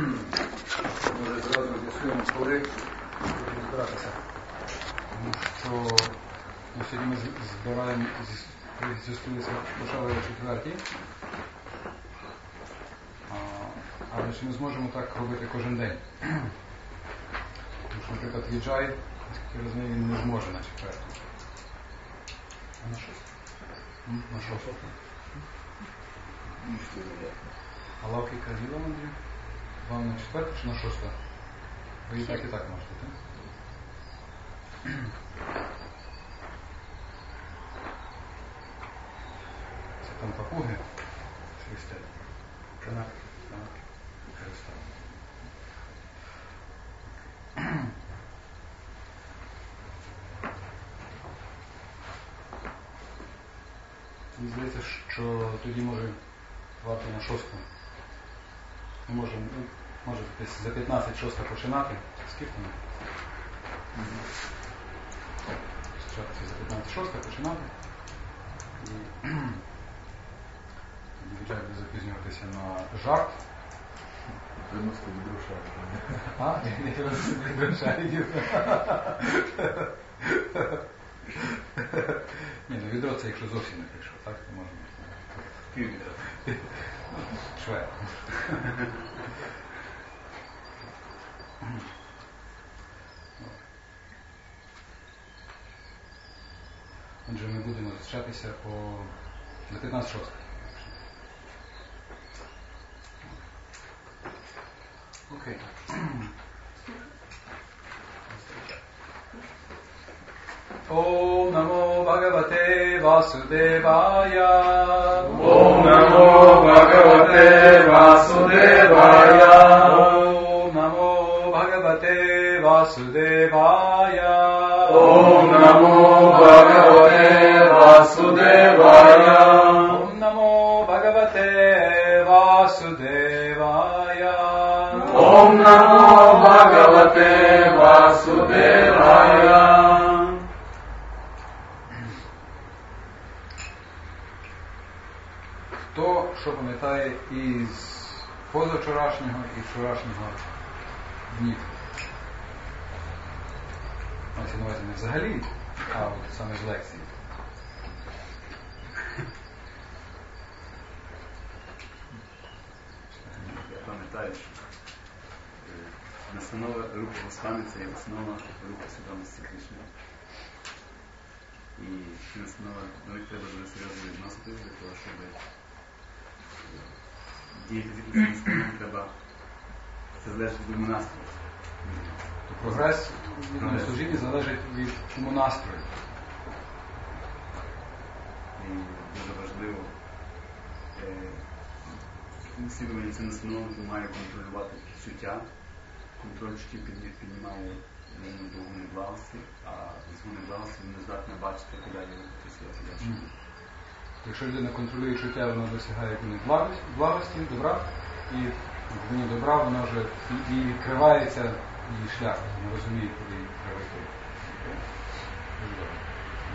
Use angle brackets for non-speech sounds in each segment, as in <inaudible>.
Може зразу з'ясуємо, коли будемо збиратися. Тому що ну, сьогодні ми збираємо, з'ясується, почали четвертій. Але чи ми зможемо так робити кожен день? Тому що, наприклад, віджай, наскільки я розумію, він не зможе на четверту. А на шосту? На шосту. А лавки казіла Андрій? Вам на четверту чи на шосту? Ви і так, і так можете, так? Це там папуги свистять. Канатки. Канатки. Христа. Мені здається, що тоді може варто на шосту. Ми можемо, ну, може десь за 15 шоста починати. Скільки ми? Спочатку за 15 шоста починати. І <clears throat> віджай буде запізнюватися на жарт. Приносити відро шарика. А, не відрушаю. Ні, ну відро це якщо зовсім не прийшов, так, то можна. Шве. Отже, ми будемо зустрічатися по на 15 шостих. Окей. Om Namo Bhagavate Vasudevaya. Om Namo Bhagavate Vasudevaya. Vasudevaya. Om Namo Bhagavate Vasudevaya. Om Namo Bhagavate Vasudevaya. Om Namo Bhagavate Vasudevaya. Хто що пам'ятає із позавчорашнього і вчорашнього днів? Мається на увазі не взагалі, а от саме з лекції. Пам'ятаю, що е, руху Госвами це є основа руху свідомості Кришни. І ці настанови до них треба дуже серйозно відноситись для того, щоб е, діяти з треба це залежить від настрою. То прогрес в служінні залежить від чому настрою. І дуже важливо е, слідування цим настановам має контролювати відчуття. Контроль чуттів піднімає людину до гуни благості, а з гуни благості не здатна бачити, куди подальше. Якщо людина контролює чуття, вона досягає ній благості, добра, і в ній добра вона вже і відкривається її шлях, вона розуміє, куди їй треба йти.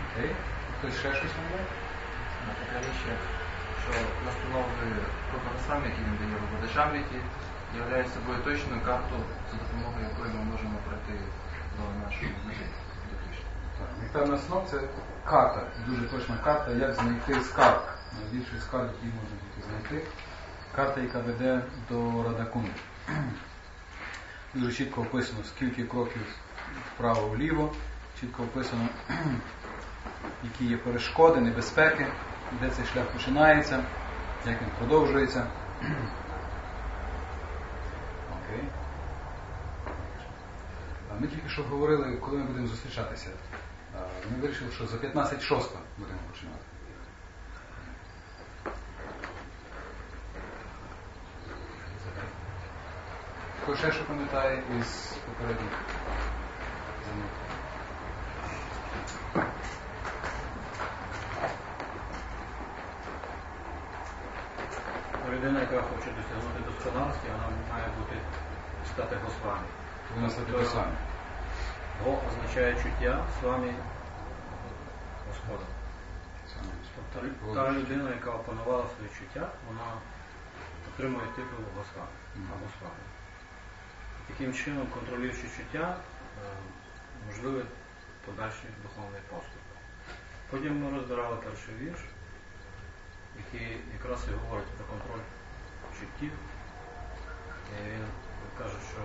Окей? Хтось ще щось має? Така річ, що настанови Прабхасами, які він дає в Бодашамріті, являє собою точну карту, за допомогою якої ми можемо пройти до нашої мети, до Кришни. Так, Нектарна снов це карта, дуже точна карта, як знайти скарб. Найбільший скарб, який можна тільки знайти. Карта, яка веде до Радакунди. Дуже чітко описано, скільки кроків вправо-вліво, чітко описано, <clears throat> які є перешкоди, небезпеки, де цей шлях починається, як він продовжується. <clears throat> Окей. Ми тільки що говорили, коли ми будемо зустрічатися. Ми вирішили, що за 15 шоста будемо починати. Хто ще що пам'ятає із попередніх занять? Людина, яка хоче досягнути досконалості, вона має бути стати Госвамі. Ви нас це самі. Го означає чуття з вами Господа. Тобто та людина, яка опанувала своє чуття, вона отримує титул Госвамі. Мгм. А Госвамі. таким чином, контролюючи чуття, е, можливий подальший духовний поступ. Потім ми розбирали перший вірш, який якраз і говорить про контроль чуттів. І він каже, що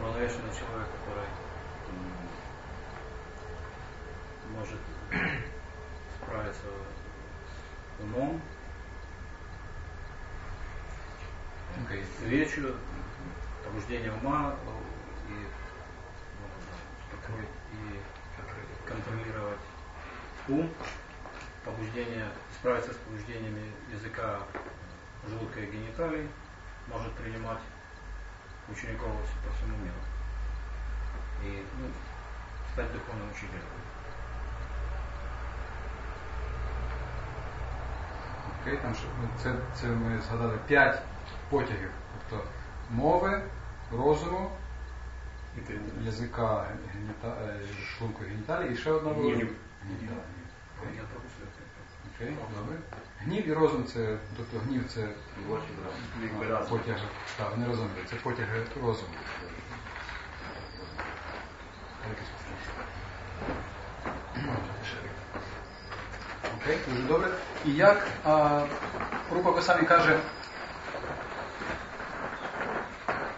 уравновешенный человек, который м, может справиться с умом, Окей. речью, побуждение ума э, и ну, и контролировать ум, побуждение, справиться с побуждениями языка, желудка и гениталий, может принимать учеников по всему миру. И ну, стать духовным учителем. Окей, там ну, це, це ми згадали п'ять потягів. Тобто мови, розуму, язика, е, шлунку геніталії і ще одна була. Гнів. Окей, добре. Гнів і розум це, тобто гнів це потяги. Так, вони розумні, це потяги розуму. Окей, дуже добре. І як Рупа Госамі каже,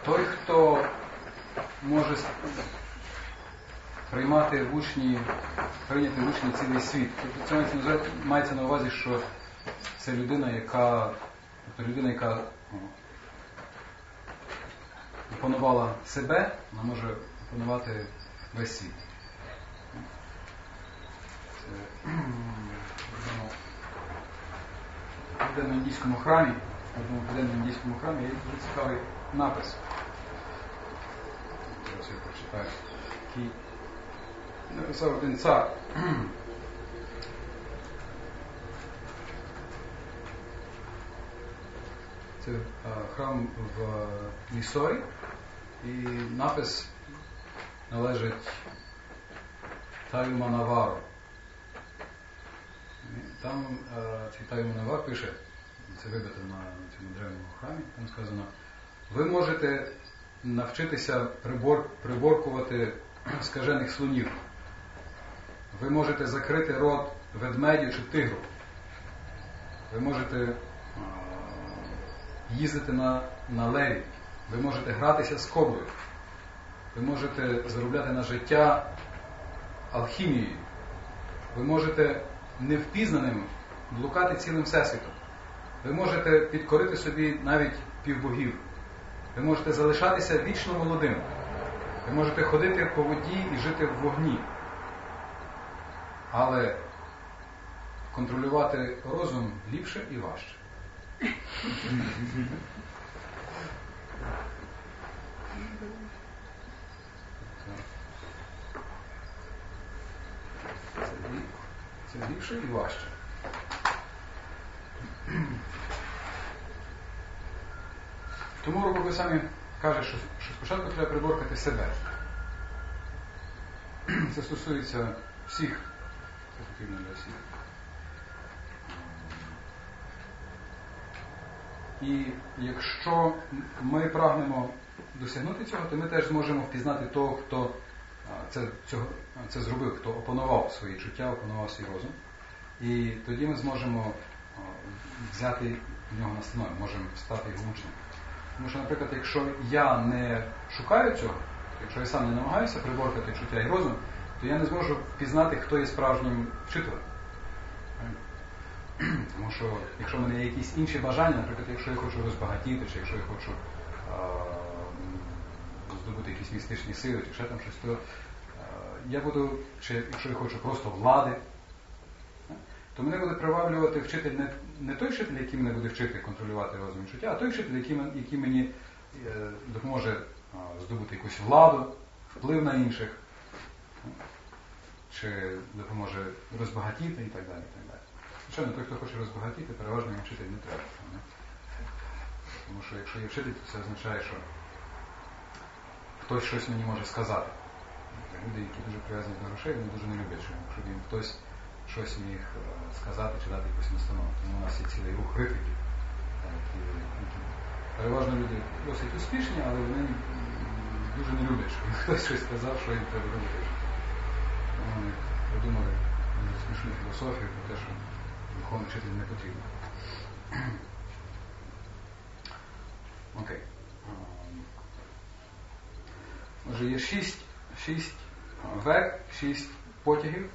той, хто може приймати в учні, прийняти в учні цілий світ. Тобто це мається, на- увазі, що це людина, яка, тобто людина, яка опанувала себе, вона може опанувати весь світ. В південно індійському храмі, в одному індійському храмі є дуже цікавий напис. Зараз я прочитаю. Який написав один цар. <clears throat> Це храм в Місорі, і напис належить Таю Манавару. І Там цей Таю Манавар пише, це вибито на цьому древньому храмі, там сказано, ви можете навчитися прибор, приборкувати скажених слонів. Ви можете закрити рот ведмедю чи тигру. Ви можете їздити на, на леві. Ви можете гратися з коблею. Ви можете заробляти на життя алхімією. Ви можете невпізнаним блукати цілим всесвітом. Ви можете підкорити собі навіть півбогів. Ви можете залишатися вічно молодим. Ви можете ходити по воді і жити в вогні. Але контролювати розум ліпше і важче. Це, ліпше і важче. Тому Рубови самі каже, що, що спочатку треба приборкати себе. <clears throat> Це стосується всіх, це потрібно для всіх. І якщо ми прагнемо досягнути цього, то ми теж зможемо впізнати того, хто це, цього, це зробив, хто опанував свої чуття, опанував свій розум. І тоді ми зможемо взяти в нього настанову, можемо стати його учнем. Тому що, наприклад, якщо я не шукаю цього, якщо я сам не намагаюся приборкати чуття і розум, то я не зможу впізнати, хто є справжнім вчителем. Тому що якщо в мене є якісь інші бажання, наприклад, якщо я хочу розбагатіти, чи якщо я хочу а, здобути якісь містичні сили, чи ще там щось, то а, я буду, чи якщо я хочу просто влади, то мене буде приваблювати вчитель не, не той вчитель, який мене буде вчити контролювати розум чуття, а той вчитель, який, який мені е, допоможе здобути якусь владу, вплив на інших, чи допоможе розбагатіти і так далі. І так далі. Звичайно, той, хто хоче розбагатіти, переважно йому вчитель не треба. не? Тому що якщо є вчитель, то це означає, що хтось щось мені може сказати. Люди, які дуже прив'язані до грошей, вони дуже не люблять, що- щоб їм хтось щось міг е, сказати чи дати якусь настанову. Тому у нас є цілий рух критиків, е, переважно люди досить успішні, але вони дуже не люблять, щоб їм <laughs> хтось щось сказав, що їм треба робити. Вони придумали дуже смішну філософію про те, що духовний вчитель не потрібен. <clears throat> Окей. Ем, Отже, є шість, шість век, шість потягів,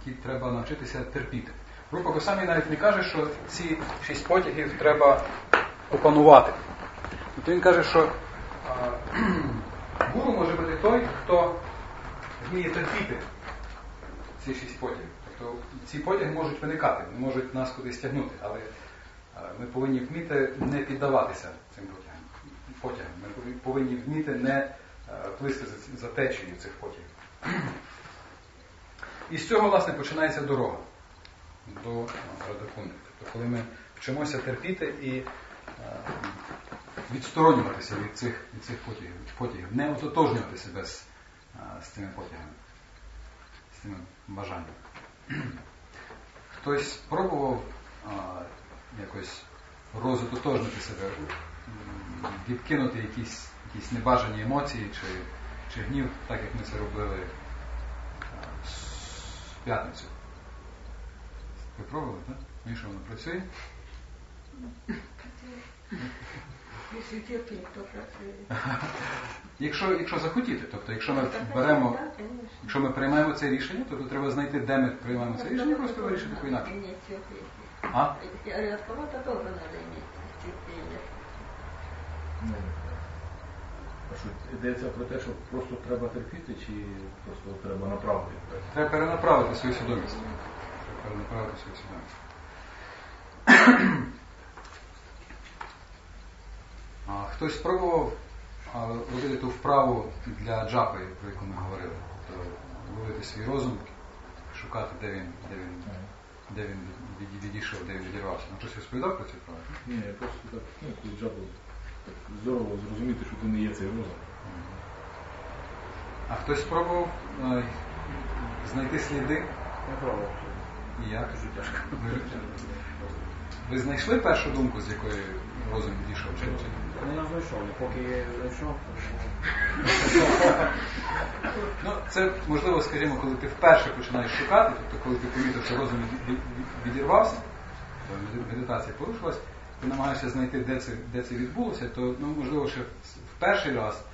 які треба навчитися терпіти. Група Госамі навіть не каже, що ці шість потягів треба опанувати. Тобто він каже, що <clears throat> гуру може бути той, хто вміє терпіти ці шість потягів. Тобто ці потяги можуть виникати, можуть нас кудись тягнути, але ми повинні вміти не піддаватися цим потягам. потягам. Ми повинні- вміти не плисти за течією цих потягів. <clears throat> І з цього, власне, починається дорога до а, Тобто, коли ми вчимося терпіти і відсторонюватися від цих, від цих потягів, потягів, не ототожнювати себе з, з цими потягами, з цими бажаннями. Хтось пробував а, якось розототожнити себе, відкинути якісь, якісь небажані емоції чи, чи гнів, так як ми це робили в п'ятницю. Ви пробували, так? Міша, воно працює? Якщо. Якщо, захотіти, тобто якщо ми беремо, якщо ми приймаємо це рішення, то, то треба знайти, де ми приймаємо це рішення, просто вирішити по-інакше. А? Я от кого-то тоже надо иметь терпение. Ну, А що йдеться про те, що просто треба терпіти, чи просто треба направити? Треба перенаправити свою свідомість. Треба перенаправити свою свідомість. Хтось спробував робити ту вправу для джапи, про яку ми говорили. Тобто ловити свій розум, шукати, де він, де він, де він відійшов, де він відірвався. Ну, хтось розповідав про цю вправу? Ні, я просто так, ну, коли джабу, так здорово зрозуміти, що ти не є цей розум. А хтось спробував е, знайти сліди? Я пробував. І як? Дуже тяжко. Ви, знайшли першу думку, з якої розум відійшов? Чи, чи? Ну, я знайшов, і поки я знайшов, Ну, це можливо, скажімо, коли ти вперше починаєш шукати, тобто коли ти помітив, що розум від- від- від- відірвався, то медитація порушилась, ти намагаєшся знайти, де це, де це відбулося, то ну, можливо, ще в перший раз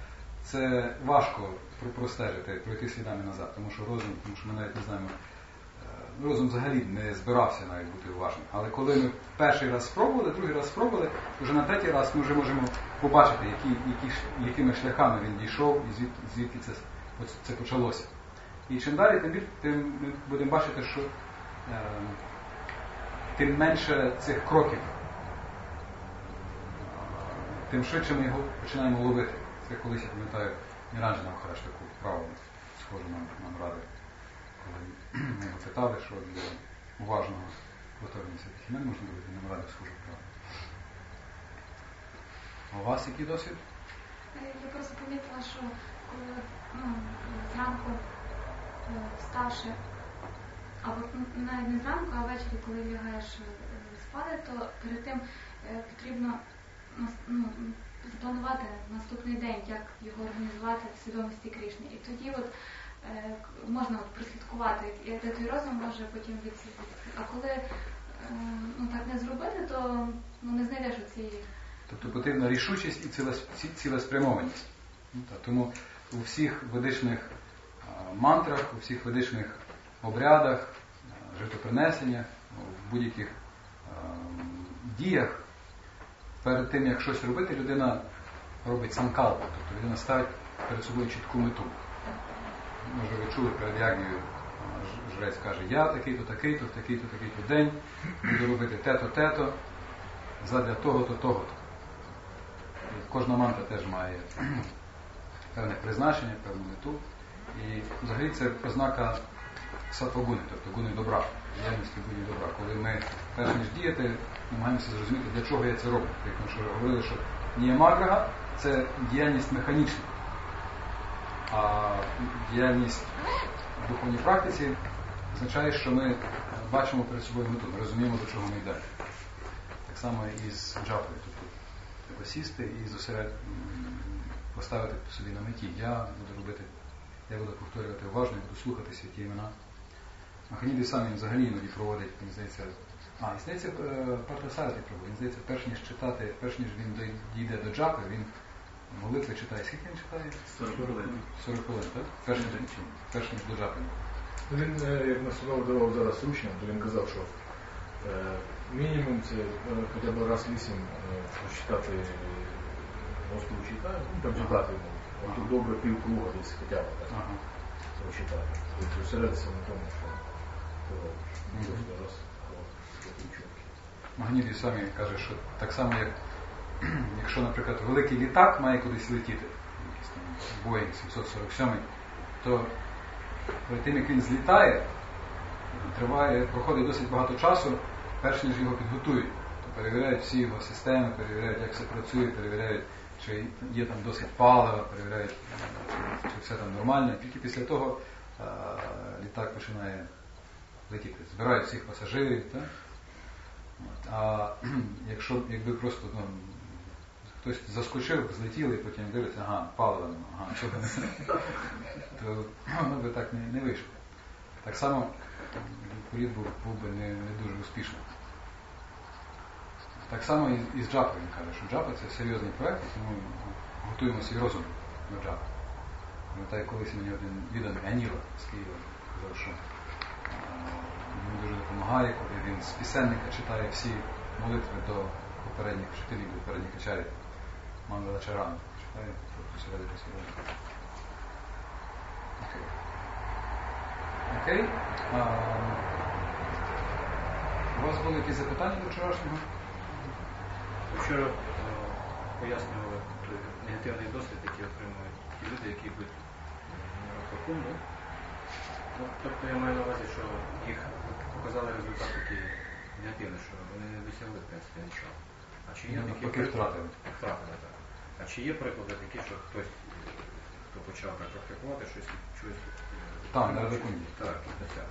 це важко простежити, пройти слідами назад, тому що розум, тому що ми навіть не знаємо, е, розум взагалі не збирався навіть бути уважним. Але коли ми перший раз спробували, другий раз спробували, вже на третій раз ми вже можемо побачити, які, які, якими шляхами він дійшов і звідки, звідки це, це почалося. І чим далі, тим, біль- тим ми будемо бачити, що е, тим менше цих кроків, тим швидше ми його починаємо ловити. Це колись, я пам'ятаю, Міранжина Махараш таку вправу схожу нам, нам радив. Коли <clears throat> ми його питали, що для уважного святих імен можна робити, нам радив схожу вправу. А у вас який досвід? Е, Я просто помітила, що коли ну, зранку е, вставши, або навіть не зранку, а ввечері, коли лягаєш е, спати, то перед тим потрібно ну, запланувати наступний день, як його організувати в свідомості Кришни. І тоді от е, можна от прослідкувати, де той розум може потім відслідити. А коли е, ну, так не зробити, то ну, не знайдеш оцієї. Тобто потрібна рішучість і цілес- цілеспрямованість. Ну, Тому у всіх ведичних мантрах, у всіх ведичних обрядах, а, жертвопринесеннях, в будь-яких діях, перед тим, як щось робити, людина робить санкалпу, тобто людина ставить перед собою чітку мету. Може, ви чули перед Ягнею, жрець каже, я такий-то, такий-то, такий-то, такий-то день буду робити те-то, те-то, задля того-то, того-то. Кожна мантра теж має <clears throat> певне призначення, певну мету. І взагалі це ознака сатвагуни, тобто гуни добра, діяльності гуни добра. Коли ми, перш ніж діяти, намагаємося зрозуміти, для чого я це роблю. Як ми що говорили, що ніямаграга це діяльність механічна, а діяльність в духовній практиці означає, що ми бачимо перед собою мету, ми розуміємо, до чого ми йдемо. Так само і з джапою. Тобто посісти і зосеред поставити собі на меті. Я буду робити, я буду повторювати уважно, я буду слухати святі імена. Маханіди сам він взагалі іноді проводить, мені здається, а, і здається, е, Партасарти проводить. Він здається, перш ніж читати, перш ніж він дійде до джапи, він молитви читає. Скільки він читає? 40 хвилин. 40 хвилин, так? Перш ніж, перш ніж до джапи. Він, е, як настанову давав зараз учням, то він казав, що е, мінімум це е, хоча б раз вісім е, прочитати Господу читаю, ну там читати йому. От тут добре пів круга десь хоча б так Ага. прочитати. Тобто на тому, що. Раз. Магнітій самі каже, що так само, як <clears throat> якщо, наприклад, великий літак має кудись летіти, якийсь там Boeing 747, то перед тим, як він злітає, триває, проходить досить багато часу, перш ніж його підготують. То перевіряють всі його системи, перевіряють, як все працює, перевіряють, чи є там досить палива, перевіряють, чи, все там нормально. Тільки після того е, літак починає летіти. Збирають всіх пасажирів. Так? А <clears throat> якщо якби просто ну, хтось заскочив, злетіли і потім дивиться, ага, паливо, ага, <laughs> чого не то воно <clears throat> би так не, не вийшло. Так само політ був, був би не, не дуже успішним. Так само і, і з Джапою він каже, що Джапа це серйозний проект, тому готуємо свій розум до Джапи. Пам'ятаю, колись мені один відданий Аніла з Києва казав, що йому дуже допомагає, коли він з пісенника читає всі молитви до попередніх вчителів, до попередніх качарів. Мангала Чарана читає, середини сьогодні. Окей. Окей. А, у вас були якісь запитання до вчорашнього? Вчора е, пояснювали той негативний досвід, який отримують ті люди, які йдуть на. Ну, тобто я маю на увазі, що їх показали результат такий негативний, що вони не досягли в принципі нічого. А чи є Ну, такі приклади? втратили. Втратили, так. А чи є приклади такі, що хтось, хто почав так практикувати, щось щось е, Там, на Радикунді. Так, досяг.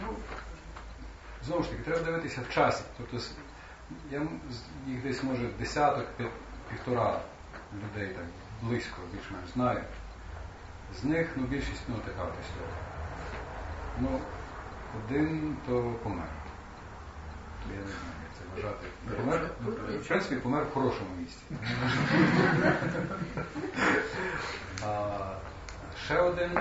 Ну, знову ж таки, треба дивитися в часі. Тобто я їх десь може десяток, півтора людей так близько більш-менш знаю. З них ну, більшість ну, така історія. Ну, один то помер. То я не знаю, як це вважати. Помер, ну, в принципі, помер в хорошому місці. А, ще один,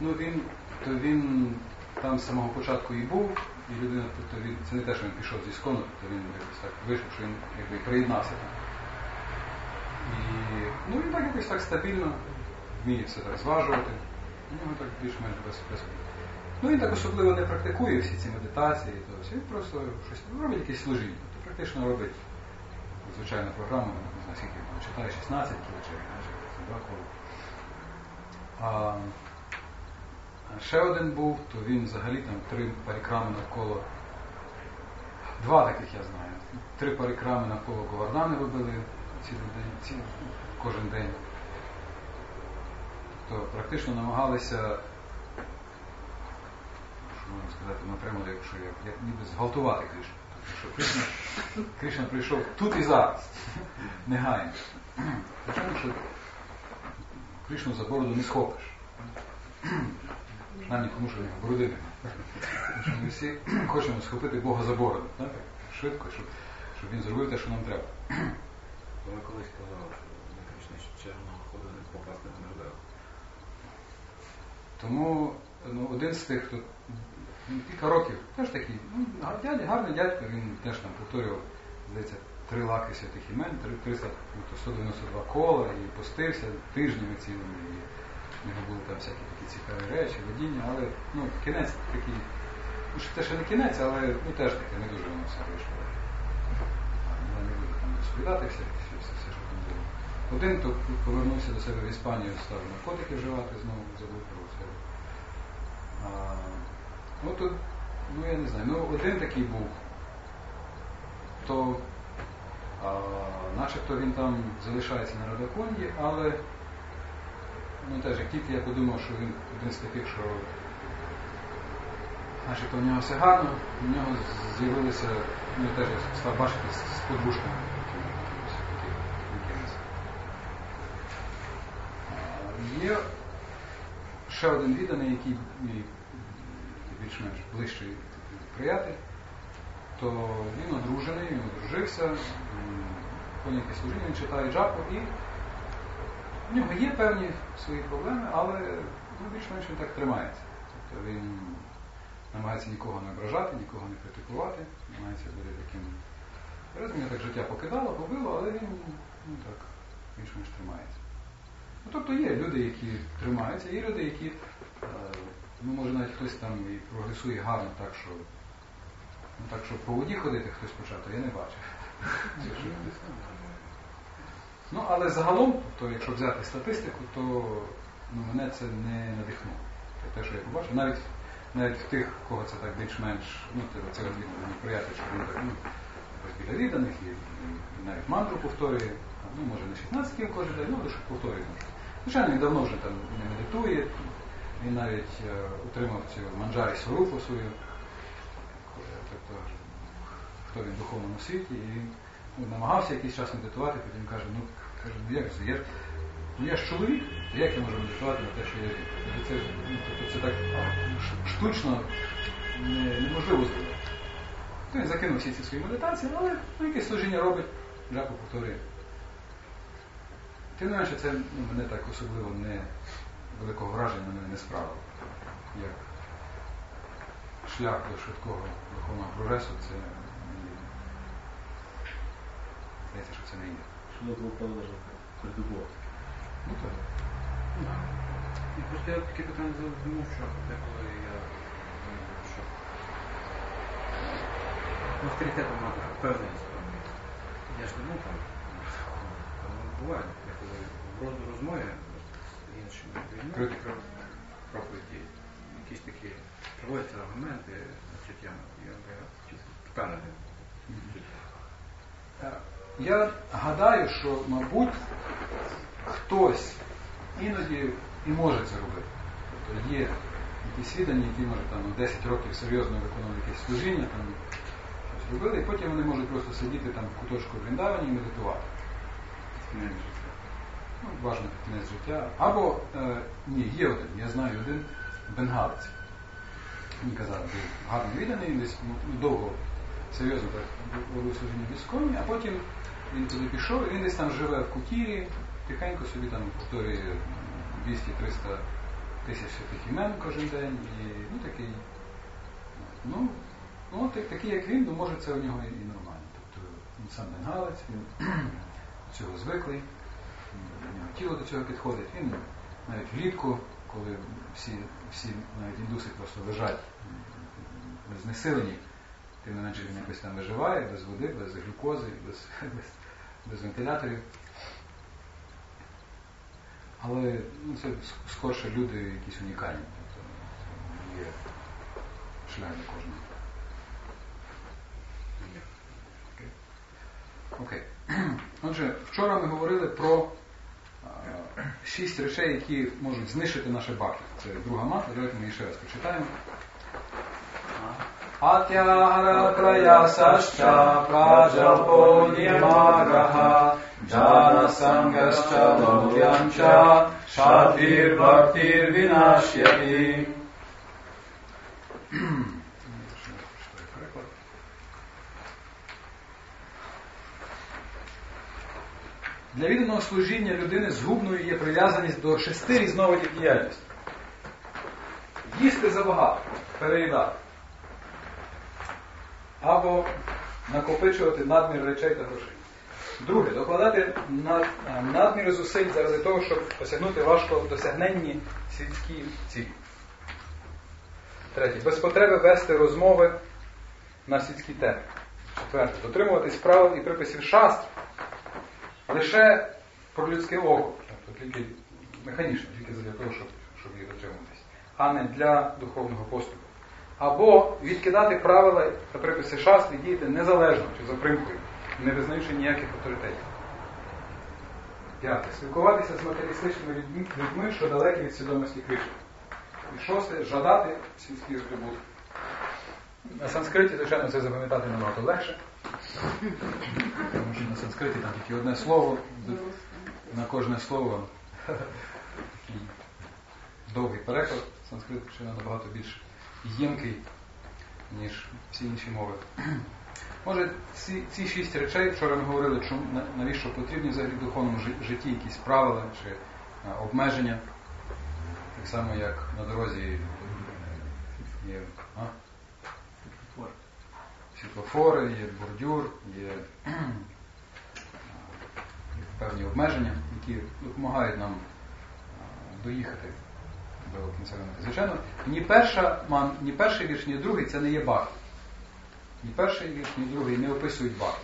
ну він, то він там з самого початку і був, і людина, тобто він, це не те, що він пішов зі скону, тобто він якось так вийшов, що він якби приєднався там. І ну він так якось так стабільно вміє все так зважувати. У нього так більш-менш без, без. Ну він так особливо не практикує всі ці медитації, то він просто щось робить якесь служіння. Тобто практично робить звичайна програма, не знаю, читає, 16 кілочек, два коли. А, ще один був, то він взагалі там три парікрами навколо. Два таких я знаю. Три парікрами навколо Говардани робили день, ці, кожен день. Тобто практично намагалися, можна сказати, напряму, якщо як, як ніби зґвалтувати Кришну. Що Кришна, Кришна прийшов тут і зараз, негайно. Звичайно, що Кришну за бороду не схопиш. Принаймні тому, що в нього бороди немає. Ми всі хочемо схопити Бога за бороду. Так? Швидко, щоб, щоб він зробив те, що нам треба. Ви колись казали, що на Кришні черного ходу не попасти не. Тому ну, один з тих, хто ну, кілька років, теж такий, ну, дядя, гарний дядько, він теж там повторював, здається, три лаки святих імен, три- 300, ну, 192 кола і постився тижнями цілими. І в нього були там всякі такі цікаві речі, водіння, але ну, кінець такий, ну, це ще не кінець, але ну, теж таке не дуже воно все вийшло. Я не буду там розповідати все, все, все, все, що там було. Один то повернувся до себе в Іспанію, став наркотики вживати знову, забув про це. Ну, то, ну я не знаю, ну один такий був, то а, начебто він там залишається на Радаконді, але ну теж як тільки я подумав, що він один з таких, що Значить, у нього все гарно, у нього з'явилися, ну теж став бачити з, подушками. Є ще один відданий, який більш-менш ближчий приятель, то він одружений, він одружився, ходить служіння, він читає джапу і в нього є певні свої проблеми, але ну, більш-менш він так тримається. Тобто він намагається нікого не ображати, нікого не критикувати, намагається бути таким. Разом так життя покидало, побило, але він ну, так більш-менш тримається. Ну, тобто є люди, які тримаються, є люди, які, е, ну може навіть хтось там і прогресує гарно так, що ну, так, що по воді ходити хтось почав, то я не бачив. Ну, але загалом, то якщо взяти статистику, то ну, мене це не надихнуло. Те, що я побачив, навіть навіть в тих, кого це так більш-менш, ну, це от приятель, що він так, ну, біля відданих, і, і навіть мантру повторює, ну, може не 16 кіл кожен день, ну, лише повторює. Звичайно, він давно вже там не медитує, він навіть е, отримав цю манджарі сварупу свою, е, тобто, хто він в духовному світі, і він ну, намагався якийсь час медитувати, потім каже, ну, каже, ну як це, ж- ну, я ж чоловік, то як я можу медитувати на те, що я жінка? Тобто Це, ну, тобто це так штучно не- неможливо зробити. То він закинув всі ці свої медитації, але ну, якесь служіння робить, жаку повторює. Тим не менше, це ну, мене так особливо не великого враження на мене не справило. Як шлях до швидкого духовного прогресу, це здається, що це не є. Що до того положено придумувати. Ну так. І просто я таке питання завжди думав, що деколи я думаю, що ну, авторитетом мати впевненість певну. Я ж не був там. Буває, я коли в роз- розмові Критика. проповіді, якісь такі проводяться аргументи на цю тему, я впевнений. Я гадаю, що, мабуть, хтось іноді і може це робити. Тобто є якісь віддані, які може там ну, 10 років серйозно виконували якесь служіння, там щось робили, і потім вони можуть просто сидіти там в куточку в Вріндавані і медитувати. Ну, важно кінець життя. Або е, ні, є один, я знаю один бенгалець. Він казав, був гарно відданий, десь ну, довго серйозно робив служіння військові, а потім він туди пішов, і він десь там живе в кутірі, тихенько собі там повторює 200-300 тисяч святих імен кожен день, і ну такий, ну, ну так- такий як він, ну може це у нього і нормально. Тобто він сам бенгалець, він <clears throat> цього звиклий, тіло до цього підходить. Він навіть влітку, коли всі, всі навіть індуси просто лежать знесилені, тим не менше він якось там виживає, без води, без глюкози, без, <laughs> без, без вентиляторів. Але ну, це скорше люди якісь унікальні. Тобто це є шлях для кожного. Окей. <clears throat> Отже, вчора ми говорили про шість речей, які можуть знищити наше баки. Це друга мата, давайте ми її ще раз прочитаємо. Атягара праясашча праджалпо німагаха джана сангасча лов'янча шатвір бхактір вінашяти. Для відданого служіння людини згубною є прив'язаність до шести різновидів діяльності. Їсти забагато, переїдати. Або накопичувати надмір речей та грошей. Друге, докладати над- е, надмір зусиль заради того, щоб осягнути важко досягненні сільські цілі. Третє, без потреби вести розмови на сільські теми. Четверте, дотримуватись правил і приписів шастр лише про людське око, тобто тільки механічно, тільки для того, щоб, щоб її дотримуватись, а не для духовного поступу. Або відкидати правила та приписи шастри і діяти незалежно чи за примкою, не визнаючи ніяких авторитетів. П'яте. Спілкуватися з матеріалістичними людьми, що далекі від свідомості Кришни. І шосте жадати сільських здобутків. На санскриті, звичайно, це запам'ятати набагато легше. Тому що на санскриті там тільки одне слово, на кожне слово довгий переклад. Санскрит ще набагато більш ємкий, ніж всі інші мови. Може, ці, ці шість речей, вчора ми говорили, чому, навіщо потрібні взагалі в духовному житті якісь правила чи а, обмеження, так само як на дорозі є а? Світлофори, є бордюр, є, є певні обмеження, які допомагають нам доїхати до кінцевої мети. Звичайно, ні, перша, ні перший вірш, ні другий це не є бак. Ні перший вірш, ні другий не описують бак.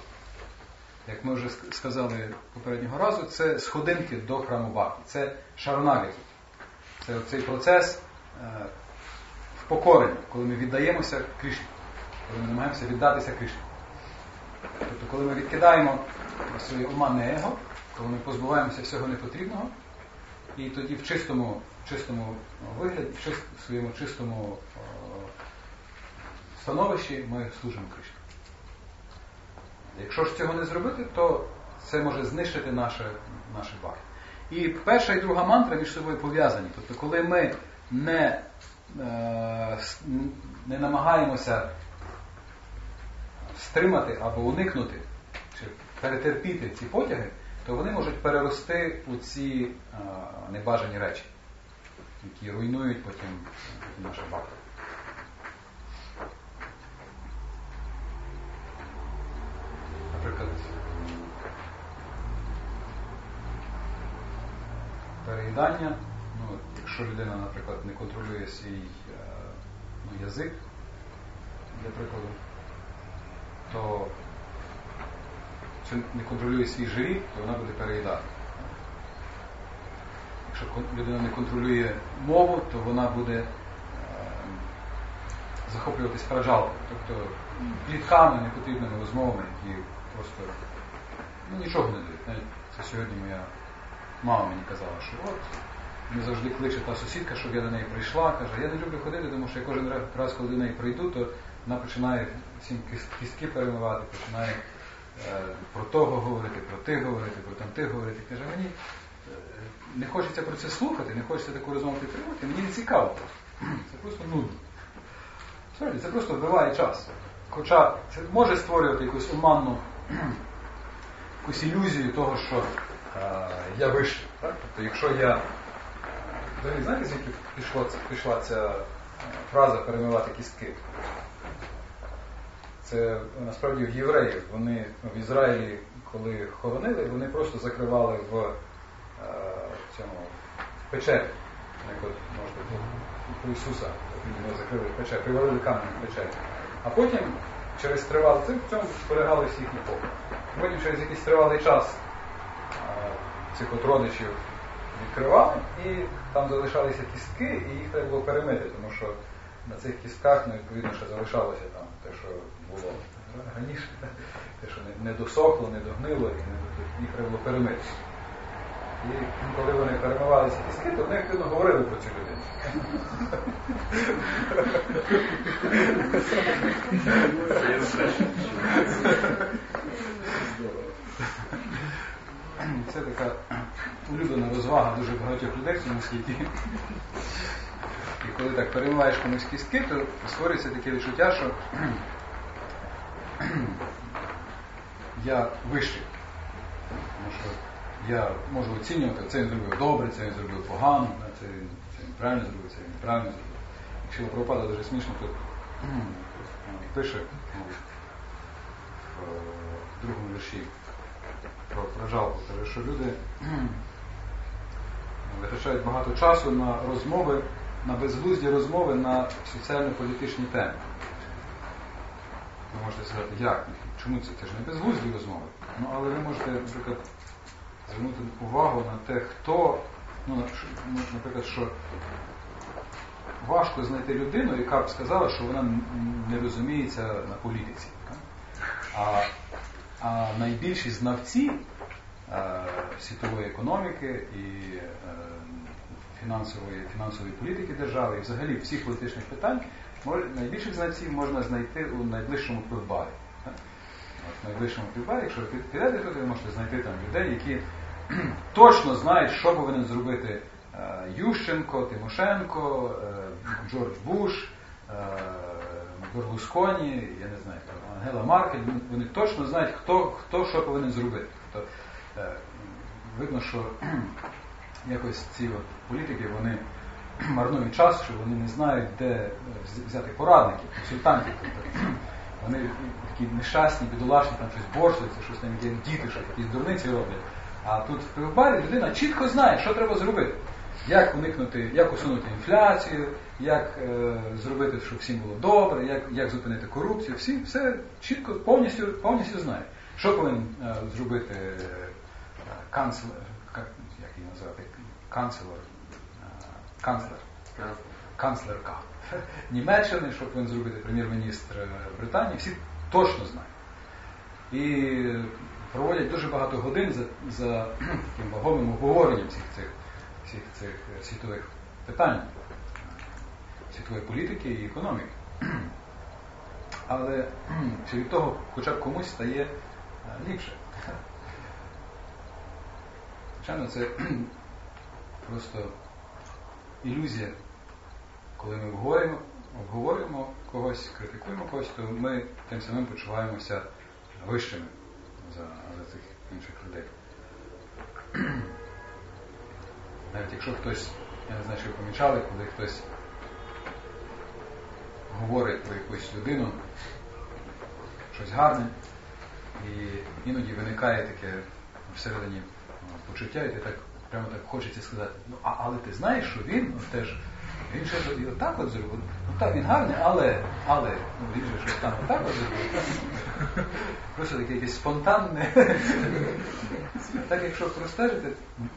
Як ми вже сказали попереднього разу, це сходинки до храму Баки. Це шаронагаті. Це цей процес е, впокорення, коли ми віддаємося Кришні, коли ми намагаємося віддатися Кришні. Тобто, коли ми відкидаємо своє оманне его, коли ми позбуваємося всього непотрібного, і тоді в чистому чистому вигляді, в своєму чистому становищі ми служимо Кришні. Якщо ж цього не зробити, то це може знищити наше наше баки. І перша і друга мантра між собою пов'язані. Тобто, коли ми не, е, не намагаємося стримати або уникнути, чи перетерпіти ці потяги, то вони можуть перерости у ці е, небажані речі, які руйнують потім, наше баки. Наприклад, переїдання, ну, якщо людина, наприклад, не контролює свій ну, язик, для прикладу, то не контролює свій живіт, то вона буде переїдати. Якщо людина не контролює мову, то вона буде е, захоплюватись праджалкою, тобто плітками, непотрібними розмовами, які просто ну, нічого не дають. Навіть це сьогодні моя мама мені казала, що от не завжди кличе та сусідка, щоб я до неї прийшла. Каже, я не люблю ходити, тому що я кожен раз, коли до неї прийду, то вона починає кістки перемивати, починає е, про того говорити, про ти говорити, про там ти говорити. Каже, мені е, не хочеться про це слухати, не хочеться таку розмову підтримувати, мені не цікаво. <clears throat> Це просто нудно. Справді, це просто вбиває час. Хоча це може створювати якусь оманну <clears throat> якусь ілюзію того, що е, я вищий. Тобто, якщо я. Ви знаєте, звідки пішла, пішла ця фраза перемивати кістки? Це насправді в євреїв. Вони в Ізраїлі, коли хоронили, вони просто закривали в е, цьому в печері. Як от, можете, у Ісуса закрили в печері, привалили камінь в печері. А потім через тривалий цим в цьому зберігалися їхні попи. Потім через якийсь тривалий час цих от родичів відкривали, і там залишалися кістки, і їх треба було перемити, тому що на цих кістках, ну, відповідно, що залишалося там те, що було раніше, те, що не, досохло, не догнило, і їх треба було перемити. І коли вони перемивалися кістки, то вони активно говорили про цю людину. Це така улюблена розвага дуже багатьох людей в цьому світі. І коли так перемиваєш комусь кістки, то створюється таке відчуття, що <clears throat> я вищий. Тому що я можу оцінювати, це він зробив добре, це він зробив погано, це він, це він правильно зробив, це він неправильно зробив. Якщо Пропада дуже смішно, то пише в другому вірші про, про жалку, каже, що люди <clears throat> витрачають багато часу на розмови, на безглузді розмови на соціально-політичні теми. Ви можете сказати, як? Чому це? Це ж не безглузді розмови. Ну, але ви можете, наприклад, звернути увагу на те, хто, ну, наприклад, що важко знайти людину, яка б сказала, що вона не розуміється на політиці. А а найбільші знавці е, світової економіки і е, фінансової фінансової політики держави, і взагалі всіх політичних питань, Найбільших знавців можна знайти у найближчому пивбарі. В найближчому пивбарі, якщо ви підете туди, ви можете знайти там людей, які <clears throat> точно знають, що повинен зробити е, Ющенко, Тимошенко, е, Джордж Буш, е, Берлусконі, я не знаю, Ангела Маркель. Вони- точно знають, хто, хто що повинен зробити. Тобто, видно, що <clears throat> якось ці от політики вони марнують час, що вони не знають, де е, взяти порадників, консультантів. Вони такі нещасні, бідолашні, там щось борсуються, щось там є діти, що якісь дурниці роблять. А тут в пивбарі людина чітко знає, що треба зробити. Як уникнути, як усунути інфляцію, як е, зробити, щоб всім було добре, як, як зупинити корупцію. Всі все чітко повністю, повністю знають. Що повинен е, зробити е, канцлер, як, її називати, канцлер, канцлер, канцлерка <laughs> Німеччини, що повинен зробити прем'єр-міністр е, Британії, всі точно знають. І проводять дуже багато годин за, за <clears throat> таким вагомим обговоренням всіх цих, всіх цих е, світових питань, е, світової політики і економіки. <clears throat> Але <clears throat> чи від того хоча б комусь стає е, ліпше? <laughs> Звичайно, це просто ілюзія, коли ми обговорюємо, обговорюємо когось, критикуємо когось, то ми тим самим почуваємося вищими за, за цих інших людей. <clears throat> Навіть якщо хтось, я не знаю, що ви помічали, коли хтось говорить про якусь людину, щось гарне, і іноді виникає таке всередині почуття, і ти так прямо так хочеться сказати, ну а але ти знаєш, що він ну, теж він ще і отак от зробив. Ну так, він гарний, але, але, ну він же щось там отак от зробив. Просто таке якесь спонтанне. Так якщо простежити,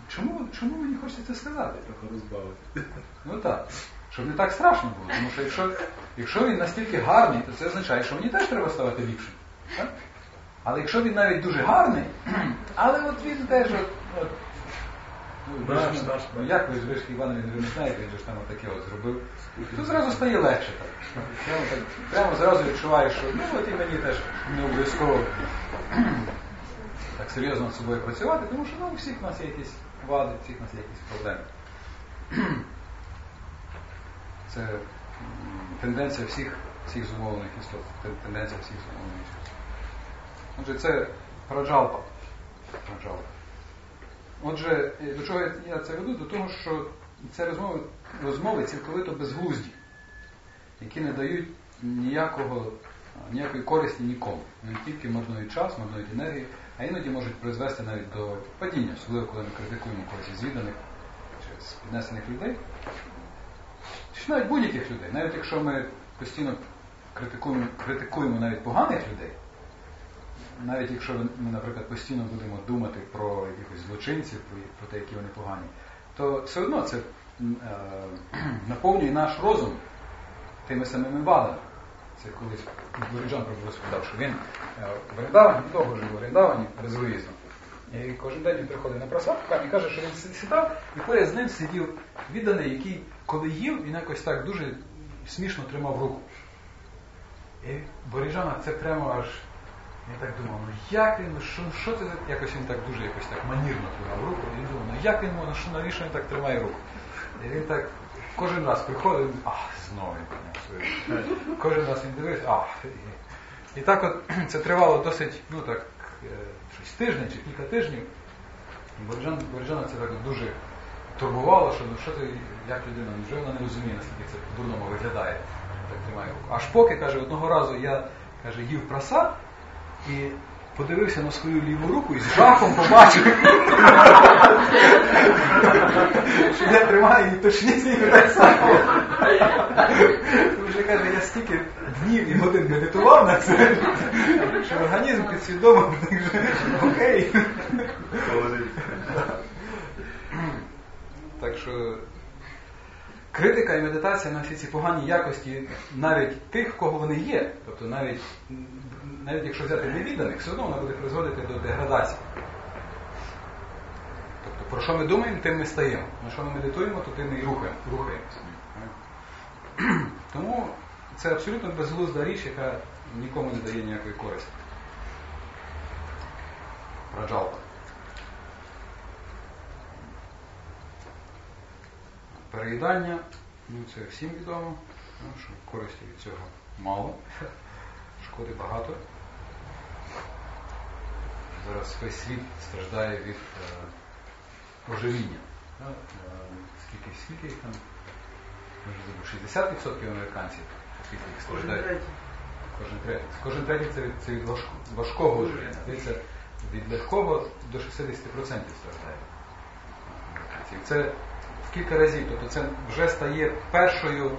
чому, чому мені хочеться це сказати? Трохи розбавити. Ну так. Щоб не так страшно було. Тому що якщо, якщо він настільки гарний, то це означає, що мені теж треба ставати ліпшим. Так? Але якщо він навіть дуже гарний, <clears throat> але от він теж от, от ну, Наш, ну, наш, ну, як ви ж ви ж Іванові не знаєте, він же ж там таке от зробив. То зразу стає легше так. Прямо, так, прямо зразу відчуваєш, що ну от і мені теж не обов'язково так серйозно над собою працювати, тому що ну, у всіх нас є якісь вади, у всіх нас є якісь проблеми. <clears throat> Це тенденція всіх, всіх зумовлених істот, тенденція всіх зумовлених істот. Отже, це праджалпа. праджалпа. Отже, е, до чого я- це веду? До того, що це розмови, розмови цілковито безглузді, які не дають ніякого, ніякої користі нікому. Вони тільки марнують час, марнують енергію, а іноді можуть призвести навіть до падіння, особливо коли ми критикуємо когось із відданих чи з піднесених людей. Чи навіть будь-яких людей, навіть якщо ми постійно критикуємо, критикуємо навіть поганих людей, навіть якщо ми, наприклад, постійно будемо думати про якихось злочинців, про, про те, які вони погані, то все одно це е, <clears throat> наповнює наш розум тими самими вадами. Це колись Боріджан розповідав, що він е, в Орендавані, довго жив в Орендавані безвиїзно. І кожен день він приходить на просадку і каже, що він сідав, і поряд з ним сидів відданий, який, коли їв, він якось так дуже смішно тримав руку. І Боріжана це прямо аж. Я так думав, ну як він, ну що, що за- якось він так дуже якось так манірно тримав руку, і він думав, ну як він може, що навіщо він так тримає руку? І він так кожен раз приходив, ах, знову він підняв свою. Кожен раз він дивився, ах. І, і так от <clears throat> це тривало досить, ну так, е, щось тиждень чи кілька тижнів. Борджана це так дуже турбувало, що ну що ти, як людина, ну, вже вона не розуміє, наскільки це по-дурному виглядає. Так тримає руку. Аж поки, каже, одного разу я каже, їв праса і подивився на свою ліву руку і з жахом побачив, що я тримаю її точніше так само. Що каже, я стільки днів і годин медитував на це, що організм підсвідомо так же, окей. Так що критика і медитація на всі ці погані якості навіть тих, кого вони є, тобто навіть, навіть якщо взяти невідданих, все одно вона буде призводити до деградації. Тобто про що ми думаємо, тим ми стаємо. На що ми медитуємо, то тим ми і рухаємо, рухаємося. Тому це абсолютно безглузда річ, яка нікому не дає ніякої користі. Раджалпа. Переїдання, ну це всім відомо, що користі від цього мало, шкоди багато. Зараз весь світ страждає від е, ожиріння. Е, скільки, скільки їх там? Може, 60% американців, скільки їх страждають? Кожен третій. Кожен третій це від, це від важко- важкого ожиріння. Здається, від легкого до 60% страждає. Це в кілька разів. Тобто це вже стає першою е,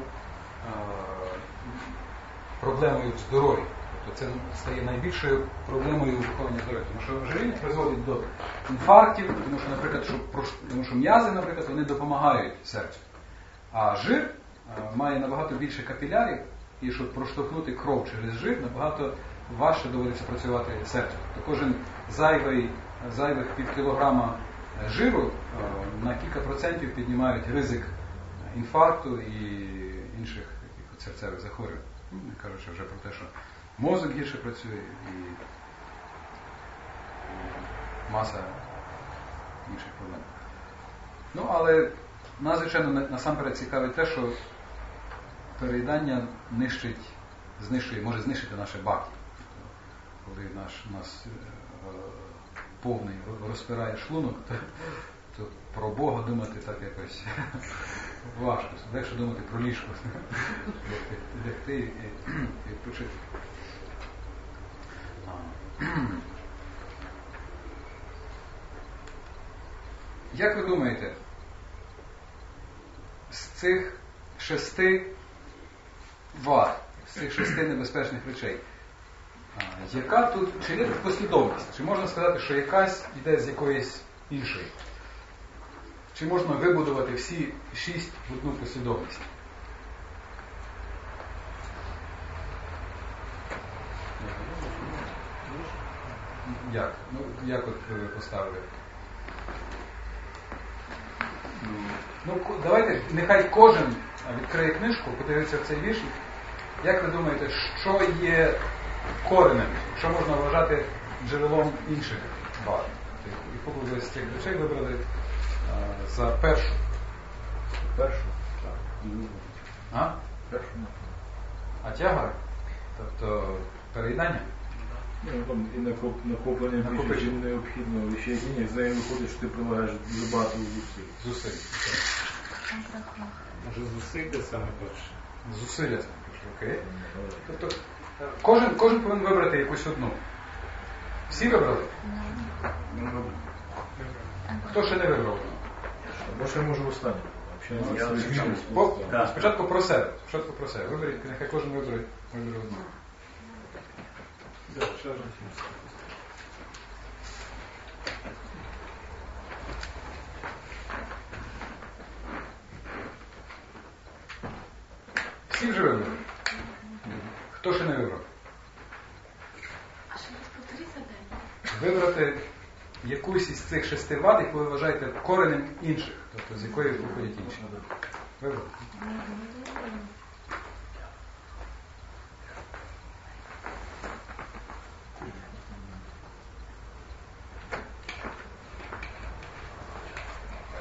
проблемою в здоров'ї. Тобто це стає найбільшою проблемою виховання здоров'я. Тому що ожиріння призводить до інфарктів, тому що, наприклад, що, тому що м'язи, наприклад, вони допомагають серцю. А жир е, має набагато більше капілярів, і щоб проштовхнути кров через жир, набагато важче доводиться працювати серцю. Тобто кожен зайвий, зайвих пів кілограма е, жиру е, на кілька процентів піднімають ризик інфаркту і інших серцевих захворювань. Ну, Не кажучи вже про те, що мозок гірше працює і, і маса інших проблем. Ну, але нас, звичайно, насамперед цікавить те, що переїдання нищить, знищує, може знищити наше бакі. Коли наш, нас е, повний розпирає шлунок, то, то про Бога думати так якось важко. Легше думати про ліжко, лягти, лягти і, і відпочити. А. <clears throat> Як ви думаєте, з цих шести вад, з цих шести небезпечних речей, яка тут, чи є тут послідовність? Чи можна сказати, що якась йде з якоїсь іншої? Чи можна вибудувати всі шість в одну послідовність? Як? Ну, як от ви поставили? Ну, давайте, нехай кожен відкриє книжку, подивиться в цей вірш. Як ви думаєте, що є коренем, що можна вважати джерелом інших вад? Яку ви з цих речей вибрали а, за першу? Першу. А? Першу. А тягар? Тобто переїдання? Ну, і накоплення більше, Накопичення. чим необхідно вещезнення, з нею виходить, що ти прилагаєш дуже багато зусиль. Зусиль. Може зусилля саме перше. Зусилля, скажу, окей. Тобто е, кожен, кожен повинен вибрати якусь одну. Всі вибрали? Хто ще не вибрав? Або ще може останнє. Бо. Так. спочатку про себе. Спочатку про себе. Виберіть, нехай кожен вибере одну. Всі вже вибрали? Хто ще не вибрав? А ще раз повторіться день. Вибрати якусь із цих шести вад, яку ви вважаєте коренем інших, тобто з якої виходять інші. Вибрали?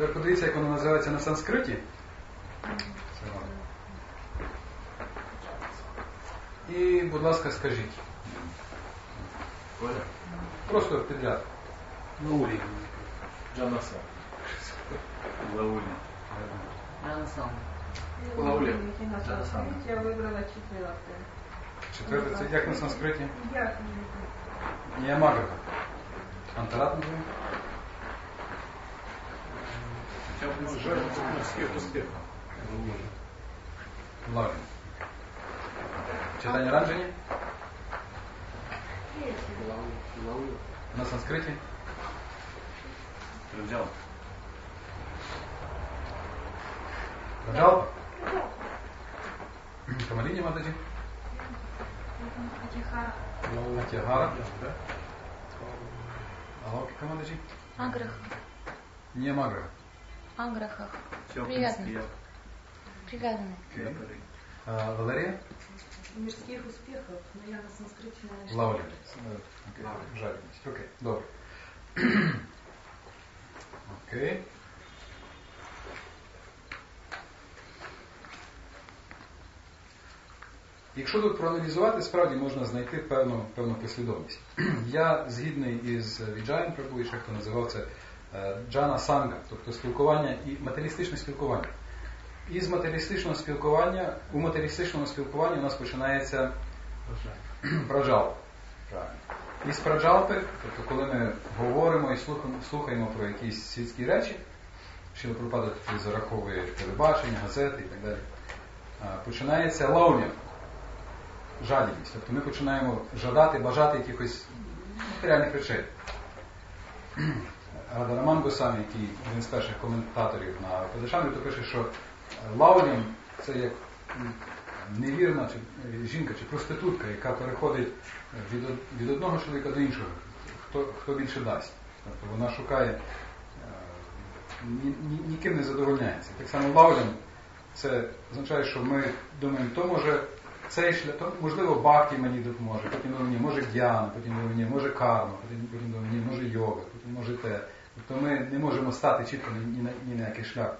подивіться, як воно називається на санскриті. Це вам. І, будь ласка, скажіть. Просто підряд. Лаулі. Джанаса. Лаулі. Лауля. Те саме. Я вибрала четверте. Четверте, це як на санскриті? Я Ніямагата. Антарат називаємо? Хоча б може успіх успіх. Лавін. Читання ранджені? На санскриті? Раджал. Раджалпа? Камаліні Матаджі? Атіхара. Атягара? Алоки Камададжі? Аграх. Ніямагра. Аграхах. Все, в Приятно. А, Валерія? Мирских успехов, но я на санскрите не нашла. Окей. Жадібність. Окей, добре. <clears throat> Окей. Якщо тут проаналізувати, справді можна знайти певну, певну послідовність. <clears throat> Я згідний із Віджаєм Прабу, і ще хто називав це Джана Санга, тобто спілкування і матеріалістичне спілкування. Із матеріалістичного спілкування, у матеріалістичному спілкуванні у нас починається праджал. Правильно. Із праджалпи, тобто коли ми говоримо і слухаємо, слухаємо про якісь світські речі, що Пропада зараховує телебачення, газети і так далі, починається лауня, жадібність. Тобто ми починаємо жадати, бажати якихось матеріальних речей. Радараман Госамі, який один з перших коментаторів на Падишамі, то пише, що лаулям це як невірна чи, е, жінка чи проститутка, яка переходить від, від одного чоловіка до іншого, хто, хто більше дасть. Тобто вона шукає, е, ні, ні, ніким не задовольняється. Так само лаулям це означає, що ми думаємо, то може цей шлях, то, можливо, бхакті мені допоможе, потім до мені може гьяна, потім до мені може карма, потім до мені може йога, потім може те. Тобто ми не можемо стати чітко ні, на, ні на який шлях.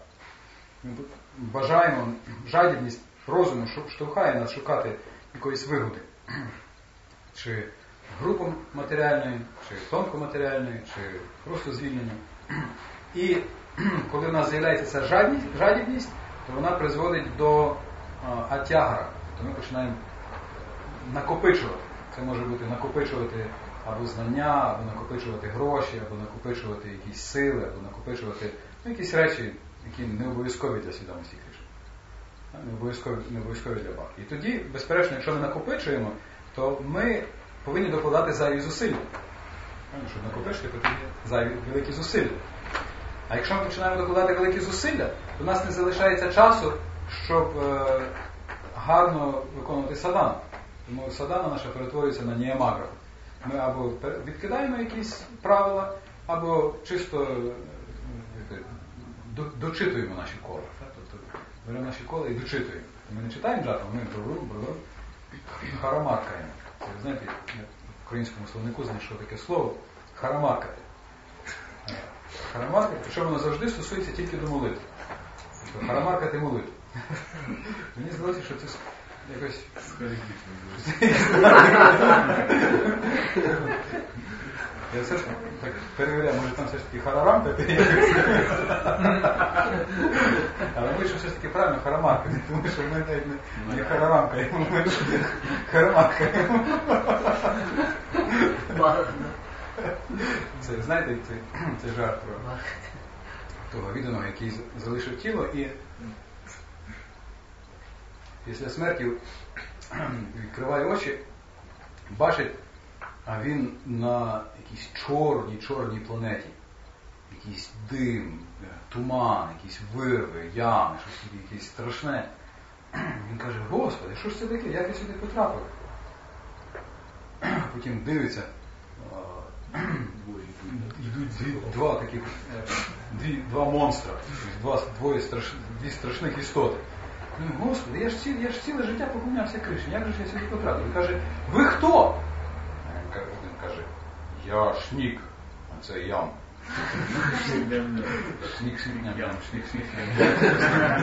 Ми бажаємо, жадібність розуму штовхає нас шукати якоїсь вигоди. <clears throat> Чи групу матеріальної, чи тонкоматеріальної, чи просто звільнення. <clears throat> І <clears throat> коли в нас з'являється ця жадність, жадібність, то вона призводить до атягра. То ми починаємо накопичувати. Це може бути накопичувати або знання, або накопичувати гроші, або накопичувати якісь сили, або накопичувати ну, якісь речі, які не обов'язкові для свідомості Кришни. Не обов'язкові, не обов'язкові для Баки. І тоді, безперечно, якщо ми накопичуємо, то ми повинні докладати зайві зусилля. Щоб накопичити, потрібні зайві великі зусилля. А якщо ми починаємо докладати великі зусилля, то в нас не залишається часу, щоб е, гарно виконувати садану. Тому садана наша перетворюється на ніямаграфу. Ми або відкидаємо якісь правила, або чисто е, дочитуємо наші кола. Тобто беремо наші кола і дочитуємо. Ми не читаємо джату, ми бру бру. Це, знаєте, я в українському словнику знайшов таке слово харамаркати. Е, Харамаркати, причому воно завжди стосується тільки до молитви. Тобто харамаркати молитву. <laughs> Мені здалося, що це якось <laughs> я все ж так перевіряю, може там все ж таки харарам Але вийшов все ж таки правильно харамарка, тому що ми навіть не, не харарамкаємо, ми харамаркаємо. Це, знаєте, це, це жарт про того відданого, який залишив тіло і після смерті відкриває очі, бачить, а він на якійсь чорній, чорній планеті. Якийсь дим, е, туман, якісь вирви, ями, щось якесь страшне. Він каже, Господи, що ж це таке? Як я сюди потрапив? Потім дивиться, йдуть дві, два таких, е, дві, два монстра, два, двоє страш, дві страшних істоти. Ну, Господи, я ж, ці, я ж ціле життя поклонявся Кришні, як же ж я сюди потрапив? Він каже, ви хто? А він каже- Один каже, я шнік, а це ям. Шнік, шнік, ням, ям, шнік, шнік, ням, ям.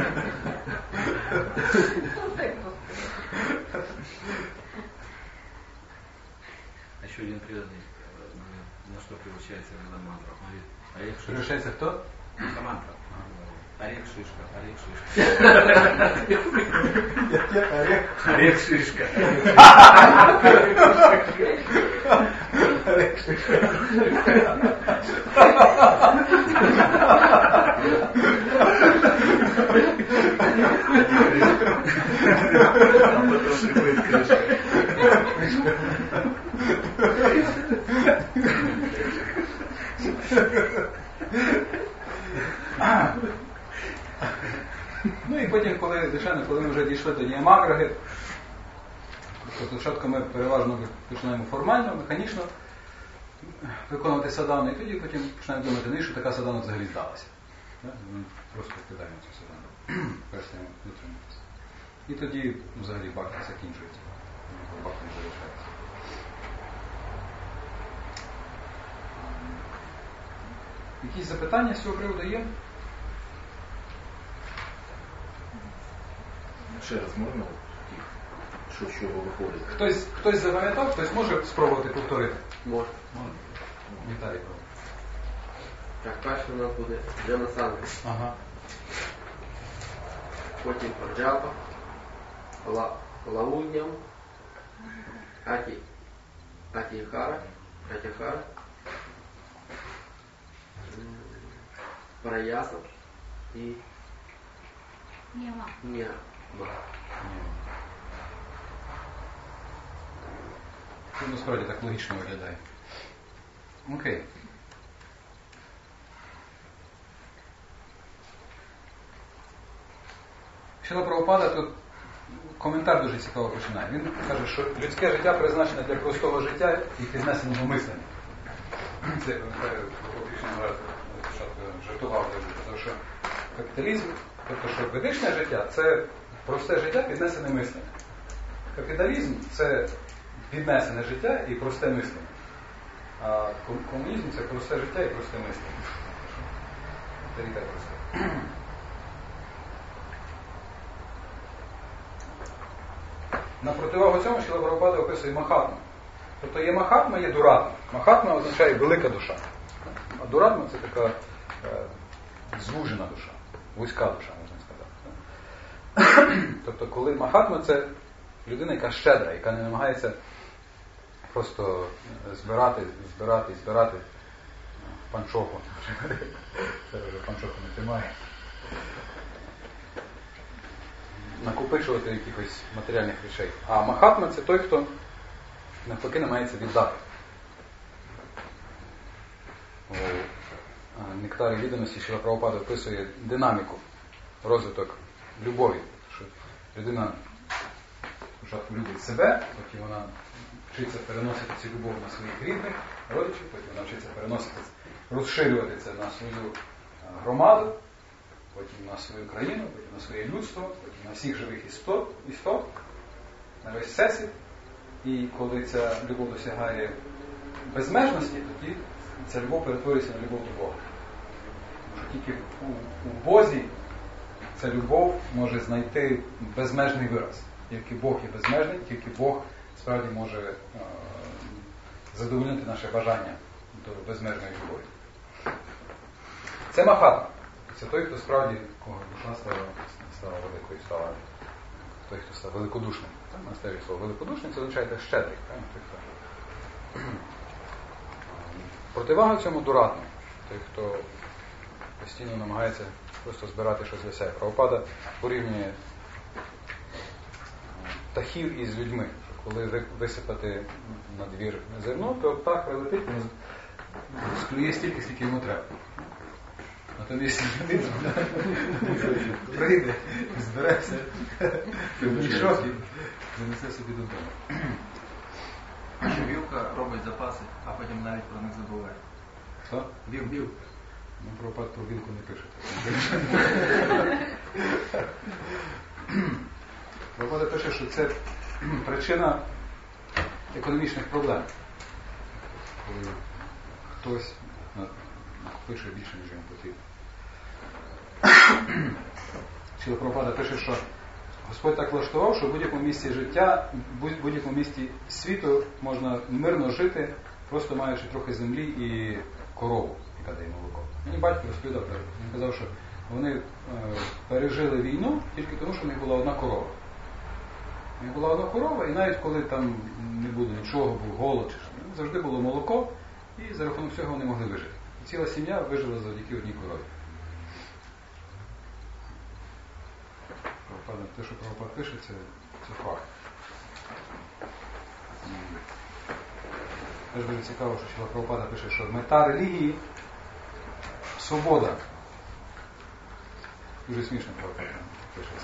А еще один преданный, э, на что превращается иногда мантра. Он говорит, орех шишка. Превращається хто? Это мантра. Орех шишка, орех шишка. Орех. Орех шишка. Орех шишка. <laughs> Ну і потім, коли, звичайно, коли ми вже дійшли до Ніямаграги, то спочатку ми переважно починаємо формально, механічно виконувати садану, і тоді потім починаємо думати, ну і що така садана взагалі здалася. Ми просто вкидаємо цю садану. <clears throat> Перестаємо дотримуватися. І тоді взагалі бхакти закінчується. Бхакти не залишається. Якісь запитання з цього приводу є? Ще раз можна? Що з чого виходить? Хтось, хтось запам'ятав, хтось може спробувати повторити? Може. Може. Віталій. пробуй. Так, перше у нас буде Джана Санка, Ага. потім Праджапа, Ла, Лаудням, Аті, Атіхара, Атіхара, м, Праяса і Єма. Ніама. Це насправді так логічно виглядає. Окей. Щодо Правопада, тут коментар дуже цікаво починає. Він каже, що людське життя призначене для простого життя і піднесеного мислення. Це спочатку жартував, тому що капіталізм, тобто що ведичне життя це просте життя, піднесене мислення. Капіталізм це піднесене життя і просте мислення. А комунізм це просте життя і просте мислення. Це ріка просте. На противагу цьому Шіла Прабхупада описує Махатму. Тобто є Махатма, є Дуратма. Махатма означає велика душа. А Дуратма це така е, звужена душа, вузька душа. <coughs> Тобто, коли Махатма це людина, яка щедра, яка не намагається просто е, збирати, збирати, збирати е, панчоху. <laughs> Це вже панчоху не тримає. Накопичувати якихось матеріальних речей. А Махатма це той, хто навпаки намагається віддати. Е, нектарі відданості Шіла Прабхупада описує динаміку, розвиток любові. Що людина спочатку любить себе, потім вона вчиться переносити цю любов на своїх рідних, родичів, потім вона вчиться переносити, розширювати це на свою е, громаду, потім на свою країну, потім на своє людство, потім на всіх живих істот, істот на весь всесвіт. І коли ця любов досягає безмежності, тоді ця любов перетворюється на любов до Бога. Тільки у, у Бозі ця любов може знайти безмежний вираз. Тільки Бог є безмежний, тільки Бог справді може е, задовольнити наше бажання до безмежної любові. Це Махатма. Це той, хто справді, кого душа стала, стала великою, стала той, хто став великодушним. На стежі слово великодушний, це означає щедрий. хто Противага цьому дуратний, той, хто постійно намагається просто збирати щось для себе. Правопада порівнює е, птахів із людьми. Коли висипати на двір зерно, то птах прилетить, він склює стільки, скільки йому треба. Натомість людина прийде, збереться мішок і занесе собі додому. Що вілка робить запаси, а потім навіть про них забуває. Хто? Віл, віл. Ну, про пад про не пише. Пропада пише, що це причина економічних проблем. Коли хтось накопичує більше, ніж йому потрібно. Шіла Пропада пише, що Господь так влаштував, що в будь-якому місці життя, в будь- будь-якому місці світу можна мирно жити, просто маючи трохи землі і корову, яка молоко. Мені батько розповідав, так, він казав, що вони е, пережили війну тільки тому, що в них була одна корова. У них була одна корова, і навіть коли там не було нічого, був голод чи що, завжди було молоко, і за рахунок цього вони могли вижити. І ціла сім'я вижила завдяки одній корові. Те, що правопад пише, це, це факт. Теж дуже цікаво, що Шіла Правопада пише, що мета релігії свобода. Дуже смішно пише.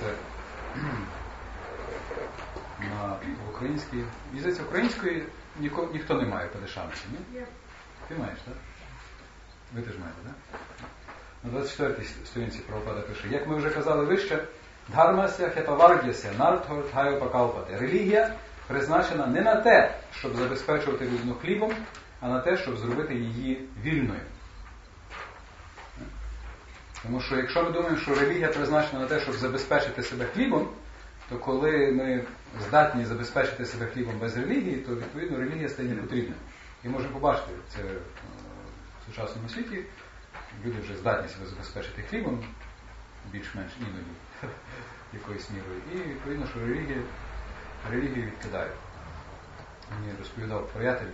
Це <clears throat> на українській. І здається, української ніко, ніхто не має падишанці, ні? Ти маєш, так? Ви теж маєте, так? На 24-й сторінці Правопада пише, як ми вже казали вище, Дхармася хетаваргяся нартхайопакалпати. Релігія призначена не на те, щоб забезпечувати людину хлібом, а на те, щоб зробити її вільною. Тому що якщо ми думаємо, що релігія призначена на те, щоб забезпечити себе хлібом, то коли ми здатні забезпечити себе хлібом без релігії, то відповідно релігія стає непотрібна. І можемо побачити це е, в сучасному світі. Люди вже здатні себе забезпечити хлібом, більш-менш іноді, <laughs> якоюсь мірою. І відповідно, що релігія, релігію відкидає. Мені розповідав приятель,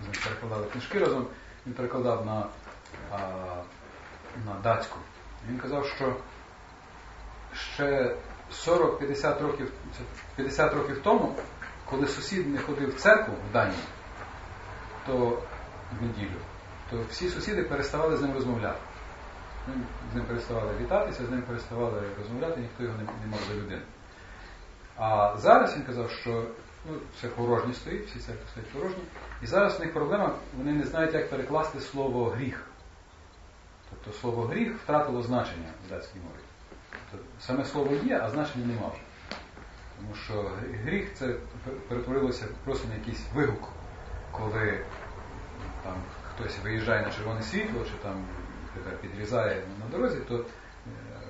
ним перекладали книжки разом, він перекладав на, на датську. Він казав, що ще 40-50 років, 50 років тому, коли сусід не ходив в церкву в Данії, то в неділю, то всі сусіди переставали з ним розмовляти. З ним переставали вітатися, з ним переставали розмовляти, ніхто його не, не мав за людину. А зараз він казав, що ну, все порожні стоїть, всі церкви стоять порожні. І зараз в них проблема, вони не знають, як перекласти слово гріх. Тобто слово гріх втратило значення в датській мові. Тобто, саме слово є, а значення нема вже. Тому що гріх це перетворилося просто на якийсь вигук, коли там хтось виїжджає на червоне світло, чи там підрізає на дорозі, то е,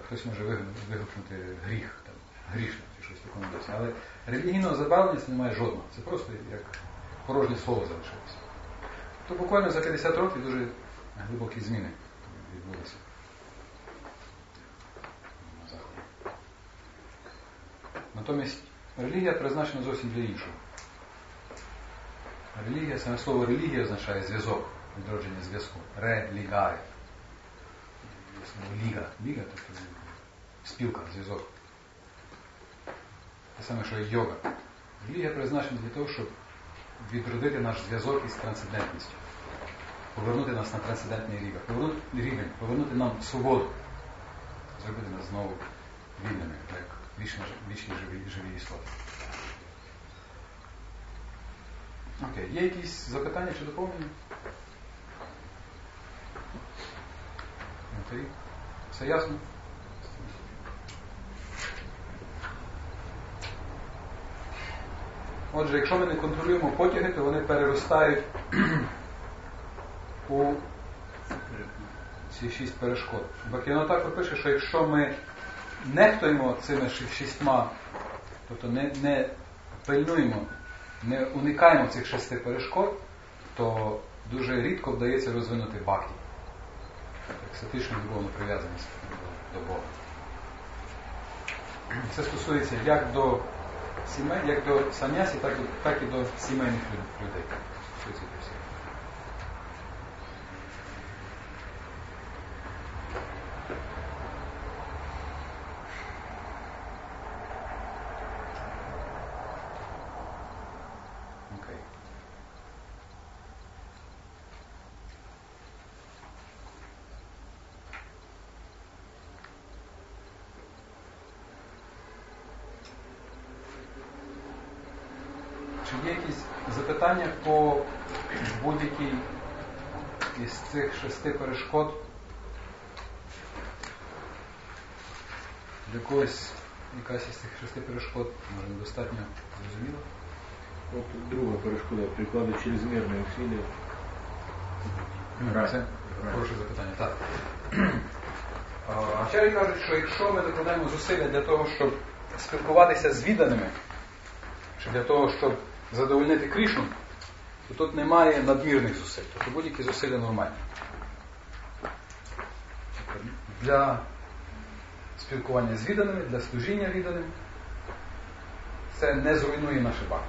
хтось може вигукнути гріх, там, грішно чи щось такому досі. Але релігійного забавлення немає жодного. Це просто як порожнє слово залишилося. То буквально за 50 років дуже глибокі зміни відбулися. на Заході. Натомість релігія призначена зовсім для іншого. Релігія, саме слово релігія означає зв'язок, відродження зв'язку. Релігає. Слово ліга. Ліга, тобто спілка, зв'язок. Те саме, що і йога. Релігія призначена для того, щоб відродити наш зв'язок із трансцендентністю. Повернути нас на трансцендентний рівень, повернути, рівень, повернути нам свободу, зробити нас знову вільними, як вічні, вічні живі, живі істоти. Окей, є якісь запитання чи доповнення? Окей. Все ясно? Отже, якщо ми не контролюємо потяги, то вони переростають у ці шість перешкод. Бакіно так пише, що якщо ми нехтуємо цими шістьма, тобто не, не пильнуємо, не уникаємо цих шести перешкод, то дуже рідко вдається розвинути бакі, екстатичну любовну прив'язаність до, Бога. Це стосується як до сімей, як до санясі, так і до сімейних людей. Стосується до всіх. Окей. Чи є якісь запитання по будь-якій із цих шести перешкод? Для когось якась із цих шести перешкод може недостатньо зрозуміла? Вот другая перешкода, приклады чрезмерные усилия. Грань. Це хороше запитання. Так. А, Авчарі кажуть, що якщо ми докладаємо зусилля для того, щоб спілкуватися з відданими, чи для того, щоб задовольнити Крішну, то тут немає надмірних зусиль. Тобто будь-які зусилля нормальні. Для спілкування з відданими, для служіння відданим, це не зруйнує наше баки.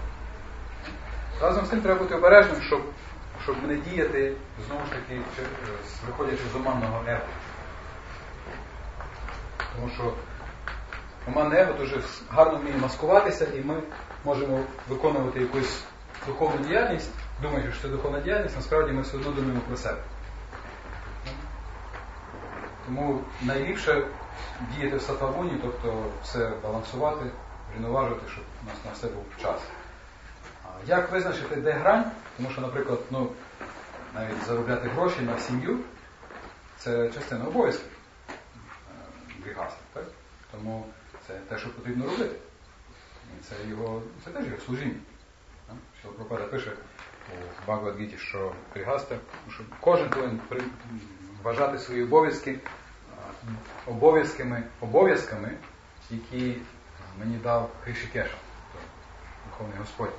Разом з тим треба бути обережним, щоб, щоб не діяти, знову ж таки, е, виходячи з оманного его. Тому що оманне его дуже гарно вміє маскуватися, і ми можемо виконувати якусь духовну діяльність, думаючи, що це духовна діяльність, насправді ми все одно думаємо про себе. Тому найліпше діяти в сатвагуні, тобто все балансувати, рівноважувати, щоб у нас на все був час. Як визначити, де грань? Тому що, наприклад, ну, навіть заробляти гроші на сім'ю це частина обов'язків е. Так? Тому це те, що потрібно робити. І це його, це теж його служіння. Пропада пише у Багавадгіті, що Пригасте, що кожен повинен вважати свої обов'язки обов'язками, обов'язками, які мені дав Кришикеша, Духовний Господь,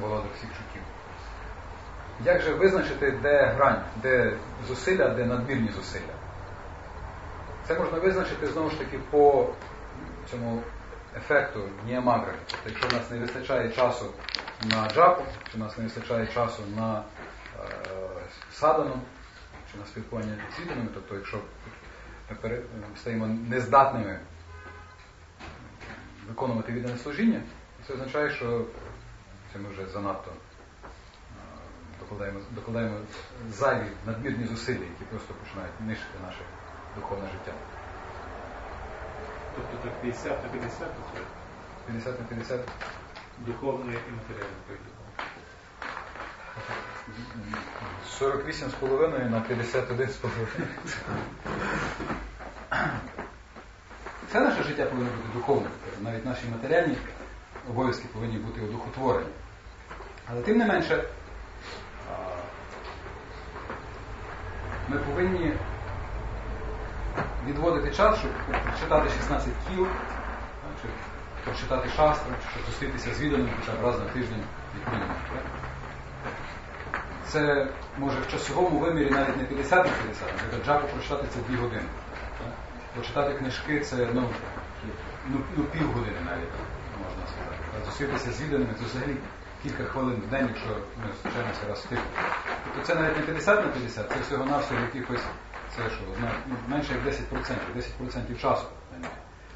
володар всіх чуттів. Як же визначити, де грань, де зусилля, де надмірні зусилля? Це можна визначити знову ж таки по цьому ефекту ніамагри. Тобто, якщо в нас не вистачає часу на джапу, чи в нас не вистачає часу на е, садану, на спілкування з відданими, тобто якщо ми пере- стаємо нездатними виконувати віддане служіння, це означає, що це ми вже занадто е, докладаємо, докладаємо зайві надмірні зусилля, які просто починають нищити наше духовне життя. Тобто так 50 на 50 50 на 50 Духовне і матеріальне поділено. 48,5 на 51,5. Це наше життя повинно бути духовним. Навіть наші матеріальні обов'язки повинні бути одухотворені. Але тим не менше, ми повинні відводити час, щоб прочитати 16 кіл, чи прочитати шастру, чи зустрітися з відданим хоча б раз на тиждень як. Це може в часовому вимірі навіть не 50 на 50, наприклад, джапу прочитати це 2 години. Почитати книжки це ну, ну, ну півгодини навіть, можна сказати. Зустрітися з відданими це взагалі кілька хвилин в день, якщо ми зустрічаємося раз в тиждень. Тобто це навіть не 50 на 50, це всього-навсього якихось, це що, ну, менше як 10%, 10% часу.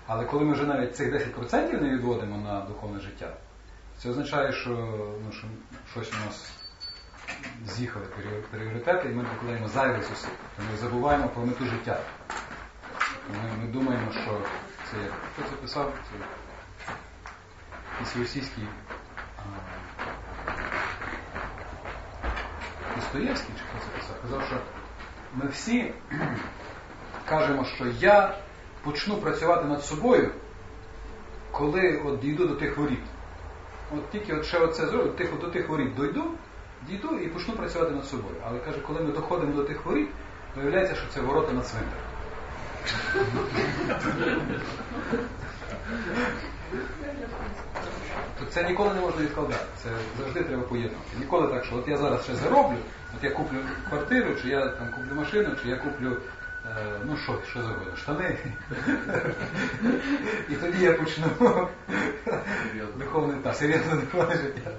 Але коли ми вже навіть цих 10% не відводимо на духовне життя, це означає, що, ну, що щось у нас з'їхали пріоритети, і ми покладаємо зайвих зусиль. Тобто Ми забуваємо про мету життя. Ми, ми думаємо, що це як хто це писав? Це російський Достоєвський, чи хто це писав, казав, що ми всі <clears throat> кажемо, що я почну працювати над собою, коли от дійду до тих воріт. От тільки от ще оце зроблю, до тих воріт дойду, дійду і почну працювати над собою. Але каже, коли ми доходимо до тих воріт, виявляється, що це ворота на цвинтар. То це ніколи не можна відкладати. Це завжди треба поєднувати. Ніколи так, що от я зараз ще зароблю, от я куплю квартиру, чи я там куплю машину, чи я куплю е, ну що, що завгодно, штани. І тоді я почну духовне та серйозне духовне життя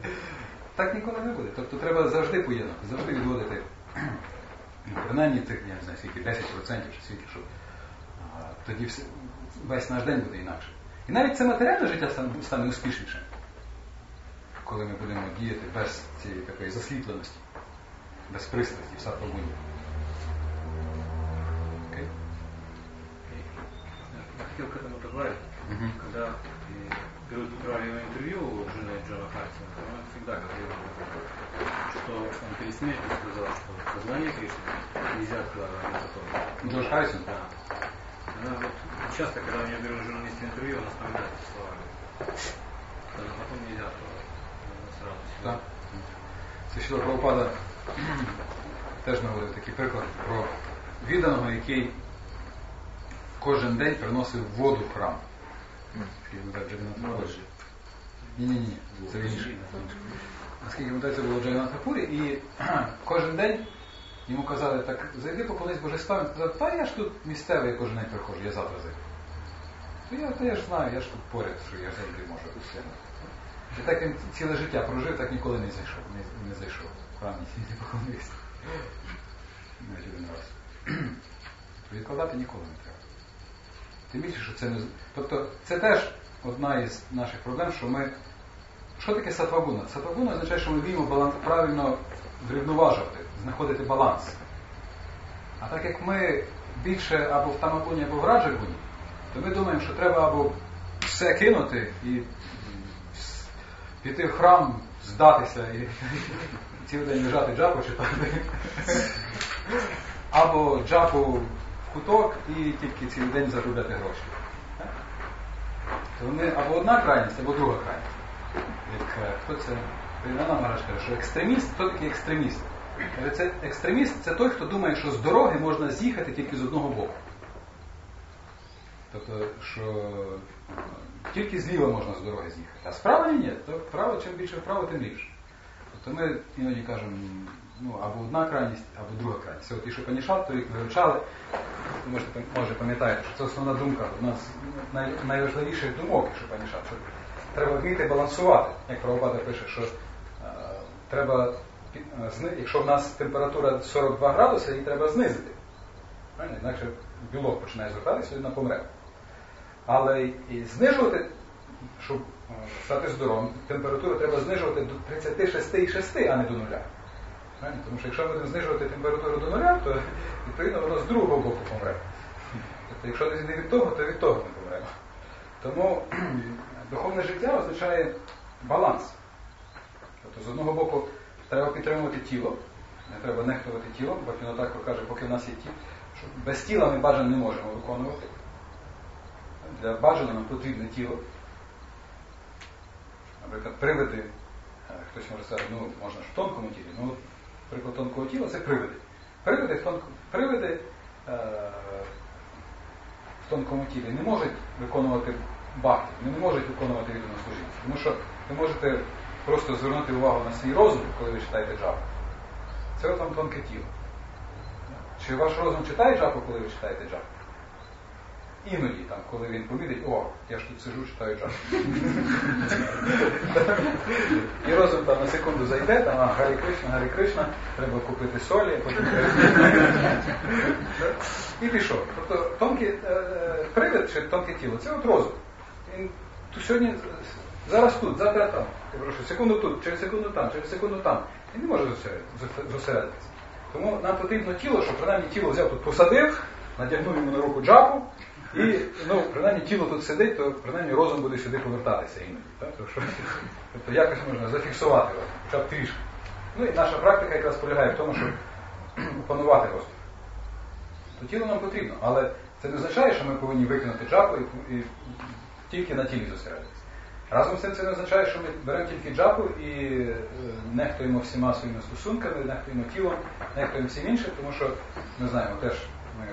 Так ніколи не буде. Тобто треба завжди поєднувати, завжди відводити <clears throat> ну, принаймні тих, я не знаю, скільки 10% чи скільки, щоб а, тоді все, весь наш день буде інакше. І навіть це матеріальне життя стане, стане успішнішим, коли ми будемо діяти без цієї такої засліпленості, без пристрасті, в сатвагуні. Окей? Я хотел к этому добавить, Мгм. когда э, берут правильное интервью у жены Джона Хартина, то он всегда говорил, что он перед смертью сказал, что сознание Кришны нельзя откладывать на потом. Джош Харрисон? Да. Она вот часто, когда у нее беру журналистское интервью, она вспоминает эти слова. Что на потом нельзя откладывать. Надо сразу. Так. Це Шіла Прабхупада теж наводив такий приклад про відданого, який кожен день приносив воду в храм. Ні, ні, ні, це інше. Наскільки пам'ятаю, це було Джайна Хапурі, і <clears throat> кожен день йому казали, так зайди поклонись божествам, він сказав, та я ж тут місцевий, я кожен день приходжу, я завтра зайду. То я, то я ж знаю, я ж тут поряд, що я завжди можу тут. І так він ціле життя прожив, так ніколи не зайшов, не, не зайшов в храм, не поклонився. Навіть один раз. <clears throat> Відкладати ніколи не треба. Тим більше, що це не. Тобто це теж одна із наших проблем, що ми. Що таке сатвагуна? Сатвагуна означає, що ми вміємо правильно врівноважувати, знаходити баланс. А так як ми більше або в тамагуні, або в раджагуні, то ми думаємо, що треба або все кинути і піти в храм, здатися і <laughs> цілий день лежати джапу читати. <laughs> Або джапу в куток і тільки цілий день заробляти гроші. то вони або одна крайність, або друга крайність. Як е, хто це? Івана Мараш каже, що екстреміст, хто такий екстреміст? Каже, це екстреміст це той, хто думає, що з дороги можна з'їхати тільки з одного боку. Тобто, що е, тільки зліва можна з дороги з'їхати, а справа ні, то вправо, чим більше вправо, тим ліпше. Тобто ми іноді кажемо, ну, або одна крайність, або друга крайність. От і Шопанішат, то їх вивчали. Ви може пам'ятаєте, що це основна думка. У нас най, найважливіших думок що треба вміти балансувати. Як Правопада пише, що е, треба, е, якщо в нас температура 42 градуси, її треба знизити. Правильно? Інакше білок починає звертатися, людина помре. Але і знижувати, щоб е, стати здоровим, температуру треба знижувати до 36,6, а не до нуля. Тому що якщо ми будемо знижувати температуру до нуля, то відповідно воно з другого боку помре. Тобто, якщо не від того, то від того не помремо. Тому духовне життя означає баланс. Тобто, з одного боку, треба підтримувати тіло, не треба нехтувати тілом, бо так каже, поки в нас є тіло, що без тіла ми бажано не можемо виконувати. Для бажаного нам потрібне тіло. Наприклад, привиди, е, хтось може сказати, ну можна ж в тонкому тілі. Ну, приклад тонкого тіла це привиди. Привиди в, тонк... привиди, е... в тонкому тілі не можуть виконувати бахти, вони не можуть виконувати відомо служіння. Тому що ви можете просто звернути увагу на свій розум, коли ви читаєте джапу. Це вам тонке тіло. Чи ваш розум читає джапу, коли ви читаєте джапу? Іноді, там, коли він помітить, о, я ж тут сижу, читаю джапу. І розум там на секунду зайде, там, а, Гарі Кришна, Гарі Кришна, треба купити солі, потім і пішов. Тобто тонкий е, привид чи тонке тіло, це от розум. Він сьогодні, зараз тут, завтра там. Я прошу, секунду тут, через секунду там, через секунду там. Він не може зосередитися. Тому нам потрібно тіло, щоб принаймні тіло взяв тут посадив, надягнув йому на руку джапу, і ну, принаймні тіло тут сидить, то принаймні розум буде сюди повертатися іноді. Так? Тобто, тобто якось можна зафіксувати його, хоча б трішки. Ну і наша практика якраз полягає в тому, щоб опанувати розум. То тіло нам потрібно, але це не означає, що ми повинні викинути джапу і, і тільки на тілі зосередитися. Разом з цим це не означає, що ми беремо тільки джапу і е, нехтуємо всіма своїми стосунками, нехтуємо тілом, нехтуємо всім іншим, тому що ми знаємо теж, ми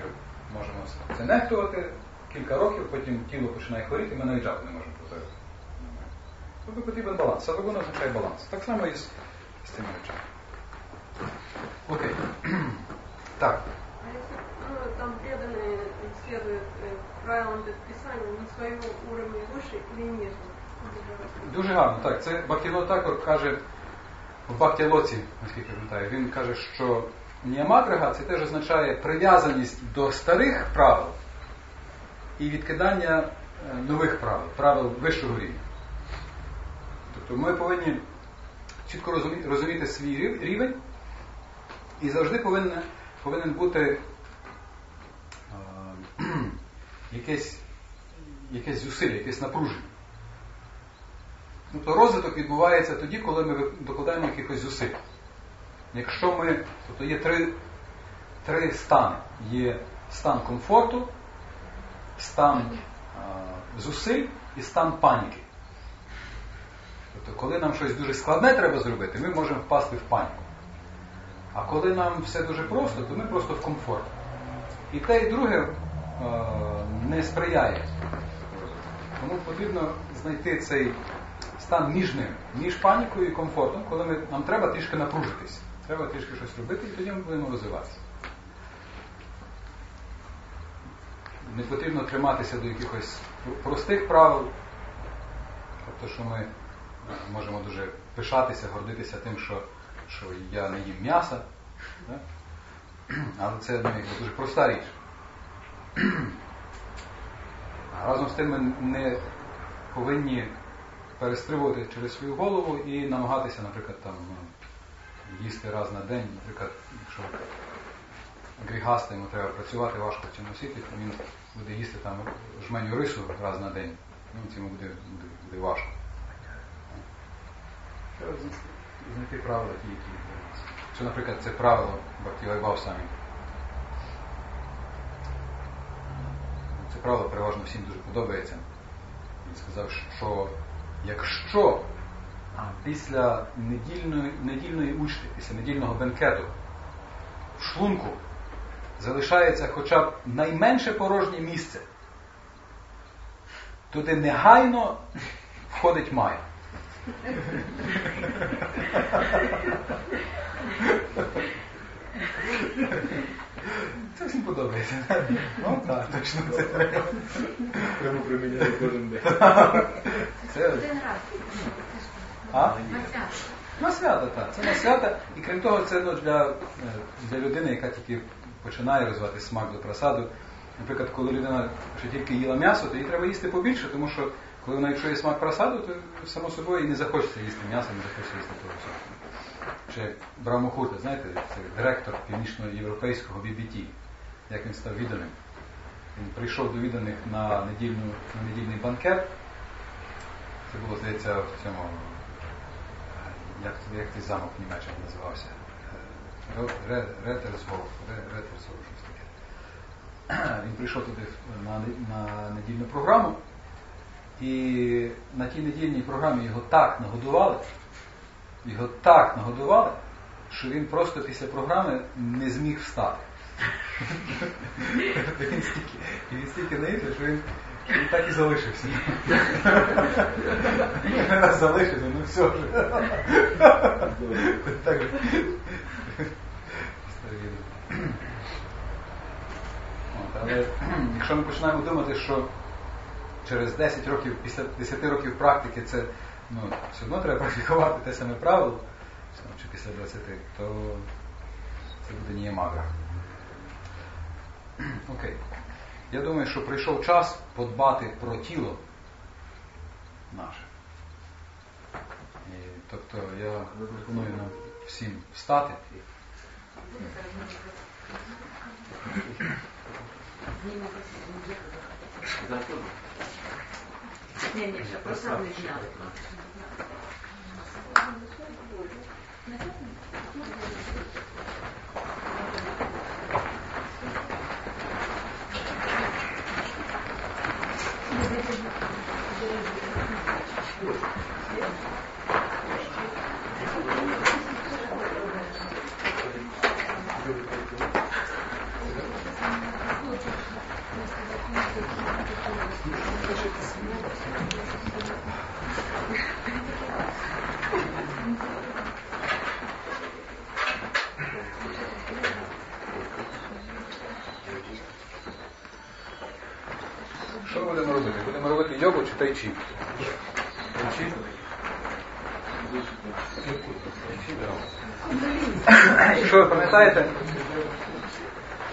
можемо це нехтувати кілька років, потім тіло починає хворіти, ми навіть джапу не можемо позирати. Тобто потрібен баланс. Садогуна означає баланс. Так само і з, з цими речами. Окей. <clears throat> так. А если ну, там преданные следуют э, правилам предписания на уровне выше или ниже? Дуже гарно, так. Це Бактіло також каже в Бактілоці, наскільки пам'ятаю, він каже, що Ніамаграга це теж означає прив'язаність до старих правил і відкидання е, нових правил, правил вищого рівня. Тобто ми повинні чітко розуміти, розуміти свій рівень і завжди повинен, повинен бути е, <clears throat> якесь, якесь зусилля, якесь напруження. Тобто розвиток відбувається тоді, коли ми докладаємо якихось зусиль. Якщо ми, тобто є три три стани. Є стан комфорту, стан а, зусиль і стан паніки. Тобто, коли нам щось дуже складне треба зробити, ми можемо впасти в паніку. А коли нам все дуже просто, то ми просто в комфорт. І те, і друге не сприяє. Тому потрібно знайти цей стан між ними, між панікою і комфортом, коли ми, нам треба трішки напружитись. Треба трішки щось робити, і тоді ми будемо розвиватися. Не потрібно триматися до якихось простих правил, тобто, що ми можемо дуже пишатися, гордитися тим, що що я не їм м'яса. <clears throat> Але це ну, дуже проста річ. А разом з тим ми не повинні перестрибувати через свою голову і намагатися, наприклад, там ну, їсти раз на день, наприклад, якщо грігаста йому треба працювати важко в цьому світі, то він буде їсти там жменю рису раз на день, ну, цьому буде, буде, буде важко. Треба знайти правила ті, які для нас. Що, наприклад, це правило Бактівайбав самі. Це правило переважно всім дуже подобається. Він сказав, що якщо після недільної, недільної учти, після недільного бенкету в шлунку залишається хоча б найменше порожнє місце, туди негайно входить Майя. Це всім подобається. Ну так, точно це треба. Прямо приміняю кожен день. Це а? На свято. Так. Це на свято. І крім того, це ну, для, е, для людини, яка тільки починає розвивати смак до просаду. Наприклад, коли людина ще тільки їла м'ясо, то їй треба їсти побільше, тому що коли вона якщо є смак просаду, то само собою і не захочеться їсти м'ясо, не захочеться їсти того всього. Чи як Брамохута, знаєте, це директор північноєвропейського BBT, як він став відданим. Він прийшов до відданих на, на недільний банкет. Це було, здається, в цьому як, як цей замок в Німеччині називався? Ретерсгоф, Ретерсгоф, щось таке. <clears throat> Він прийшов туди на, на недільну програму, і на тій недільній програмі його так нагодували, його так нагодували, що він просто після програми не зміг встати. <laughs> Він стільки, він стільки наївся, що він, він так і залишився. <laughs> Раз залишився, ну все вже. <laughs> Так. От, Але якщо ми починаємо думати, що через 10 років, після 10 років практики це ну, все одно треба практикувати те саме правило, чи після 20, то це буде ніямага. Окей. Я думаю, що прийшов час подбати про тіло наше. І, тобто я пропоную нам всім встати. Ні, ні, ще просто не зняли. Що ми будемо робити? Будемо робити йогу чи тайчі? Тайчі? Що ви пам'ятаєте?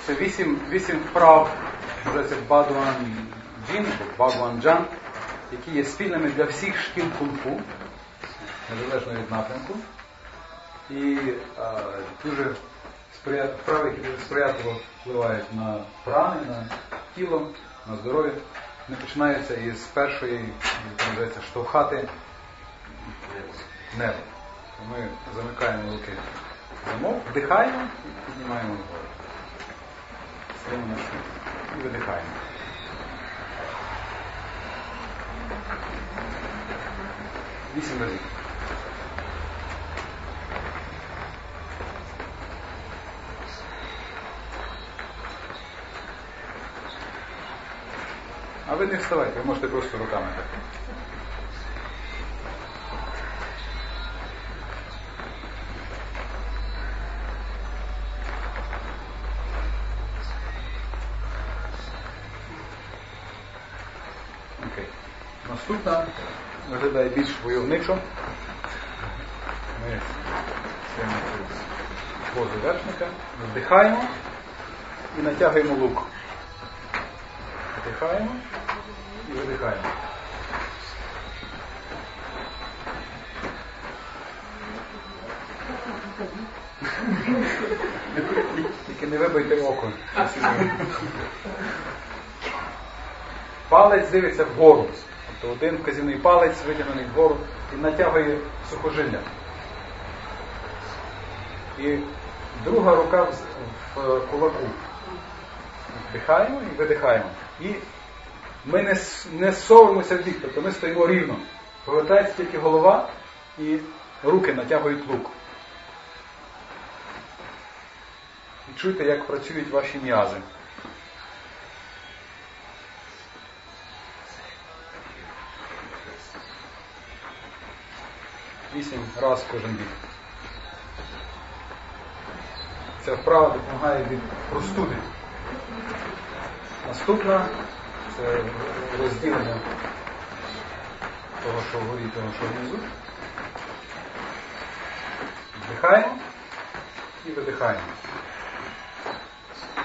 Це вісім, вісім вправ, називається Бадуан Джін, Бадуан Джан, які є спільними для всіх шкіл кунг-фу, незалежно від напрямку. І а, дуже сприя... вправи, які дуже сприятливо впливають на прани, на тіло, на здоров'я. Вони починається із першої, називається, штовхати небо. Ми замикаємо руки замок, вдихаємо і піднімаємо вгору. Стоїмо на і видихаємо. Вісім разів. А ви не вставайте, ви можете просто руками так. Окей. Наступна виглядає більш войовничо. Ми стоїмо позу вершника, вдихаємо і натягуємо лук. Вдихаємо і видихаємо. Тільки не вибийте око. Палець дивиться вгору. Тобто один вказівний палець витягнений вгору і натягує сухожилля. І друга рука в, кулаку. Вдихаємо і видихаємо. І ми не, не совуємося в бік, тобто ми стоїмо рівно. Повертається тільки голова і руки натягують лук. І чуйте, як працюють ваші м'язи. Вісім раз кожен бік. Ця вправа допомагає від простуди. Наступна це розділення того, що вгорі, того, що внизу. Вдихаємо і видихаємо.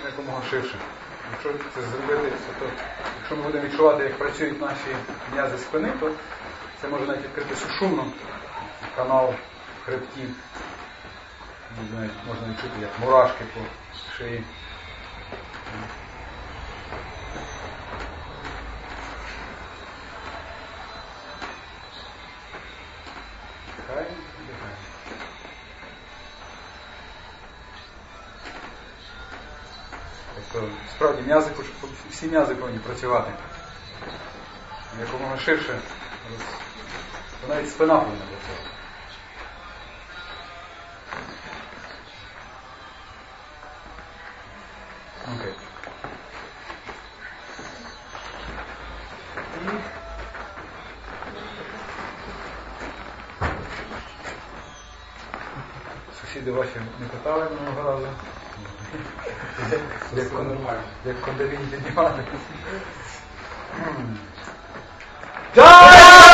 Якомога ширше. Якщо це зробити, то якщо ми будемо відчувати, як працюють наші м'язи спини, то це може навіть відкрити сушумно канал в хребті. Можна відчути, як мурашки по шиї. Вдихаємо, видихаємо. Тобто, справді м'язи, всі м'язи повинні працювати. Якомога ширше. навіть спина повинна працювати. Сусіди ваші не питали минулого разу. Як, як кондовінь піднімати. Jai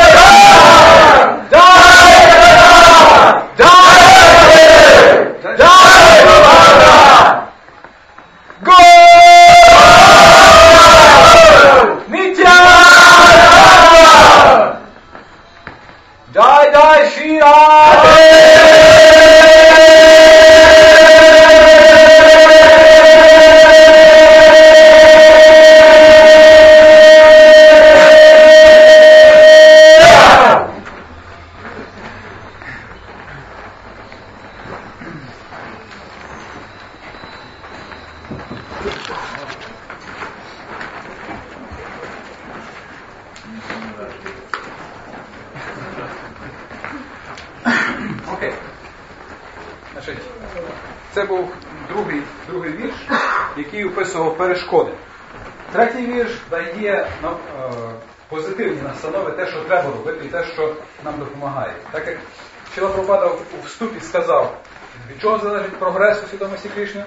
від чого залежить у свідомості Кришни?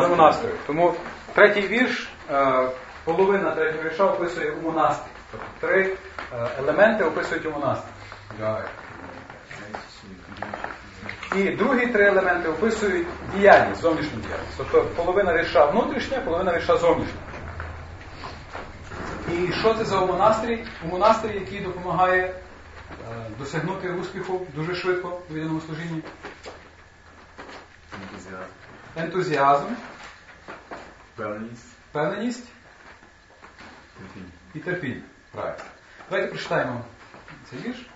До монастирю. Тому третій вірш, е, половина третього вірша описує у монастирі. Тобто три е, елементи описують у монастирі. І другі три елементи описують діяльність, зовнішню діяльність. Тобто половина вірша внутрішня, половина вірша зовнішня. І що це за монастирі? У монастирі, який допомагає е, досягнути успіху дуже швидко у відданому служінні. Ентузіазм, Впевненість. впевненість і терпіння. Правильно. Давайте прочитаємо цей вірш.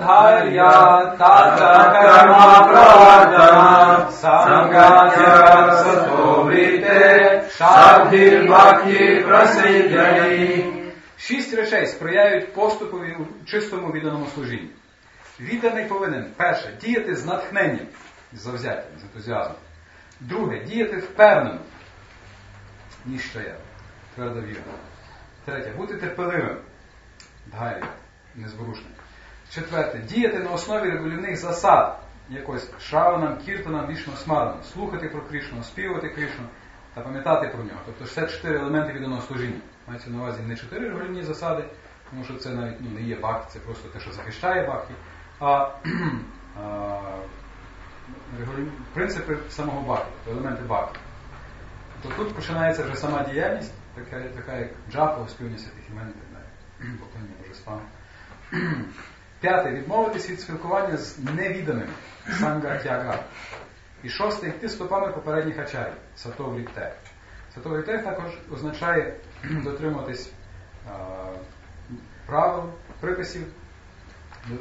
Dharya tata karma pravardana sangatya sato vrite shadhir bhakti Шість речей сприяють поступові у чистому відданому служінні. Відданий повинен, перше, діяти з натхненням, завзяттям, з ентузіазмом. Друге, діяти впевнено, ніж що я, твердо вірно. Третє, бути терпеливим, дгайрі, незворушним. Четверте, діяти на основі регулярних засад, якось шраванам, кіртанам, вішно смаранам, слухати про Кришну, співати Кришну та пам'ятати про нього. Тобто все чотири елементи відданого служіння. Мається на увазі не чотири регулярні засади, тому що це навіть ну, не є бхакти, це просто те, що захищає бхакти, а, <clears throat> а принципи самого бхакти, елементи бхакти. Тобто тут починається вже сама діяльність, така, така як джапа, оспівання святих імен і так далі. Поклонення божествам. П'яте. Відмовитись від спілкування з невіданими санга тяга. І шосте йти стопами попередніх ачарів, сатов лікте. Сатов лікте також означає <clears throat> дотримуватись а, правил, приписів,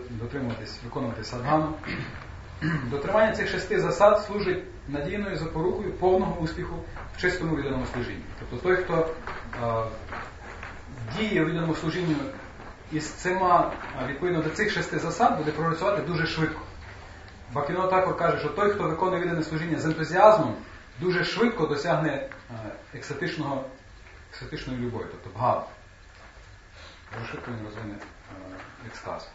дотримуватись, виконувати садгану, <clears throat> Дотримання цих шести засад служить надійною запорукою повного успіху в чистому відданому служінні. Тобто той, хто е, діє у відданому служінні із цими, е, відповідно до цих шести засад, буде прогресувати дуже швидко. Бакіно також каже, що той, хто виконує віддане служіння з ентузіазмом, дуже швидко досягне екстатичного, екстатичної любові, тобто бгава. Дуже швидко він розвине екстаз.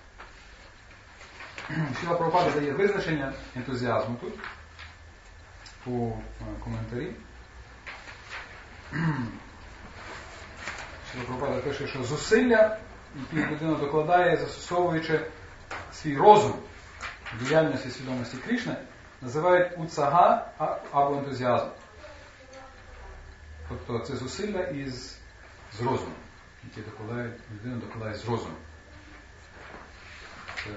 Шіла Прабхупада дає визначення ентузіазму тут у е, коментарі. Шіла Прабхупада пише, що зусилля, які людина докладає, застосовуючи свій розум діяльності свідомості Крішни, називають уцага або ентузіазм. Тобто це зусилля із з розумом, які докладає, людина докладає з розумом. Це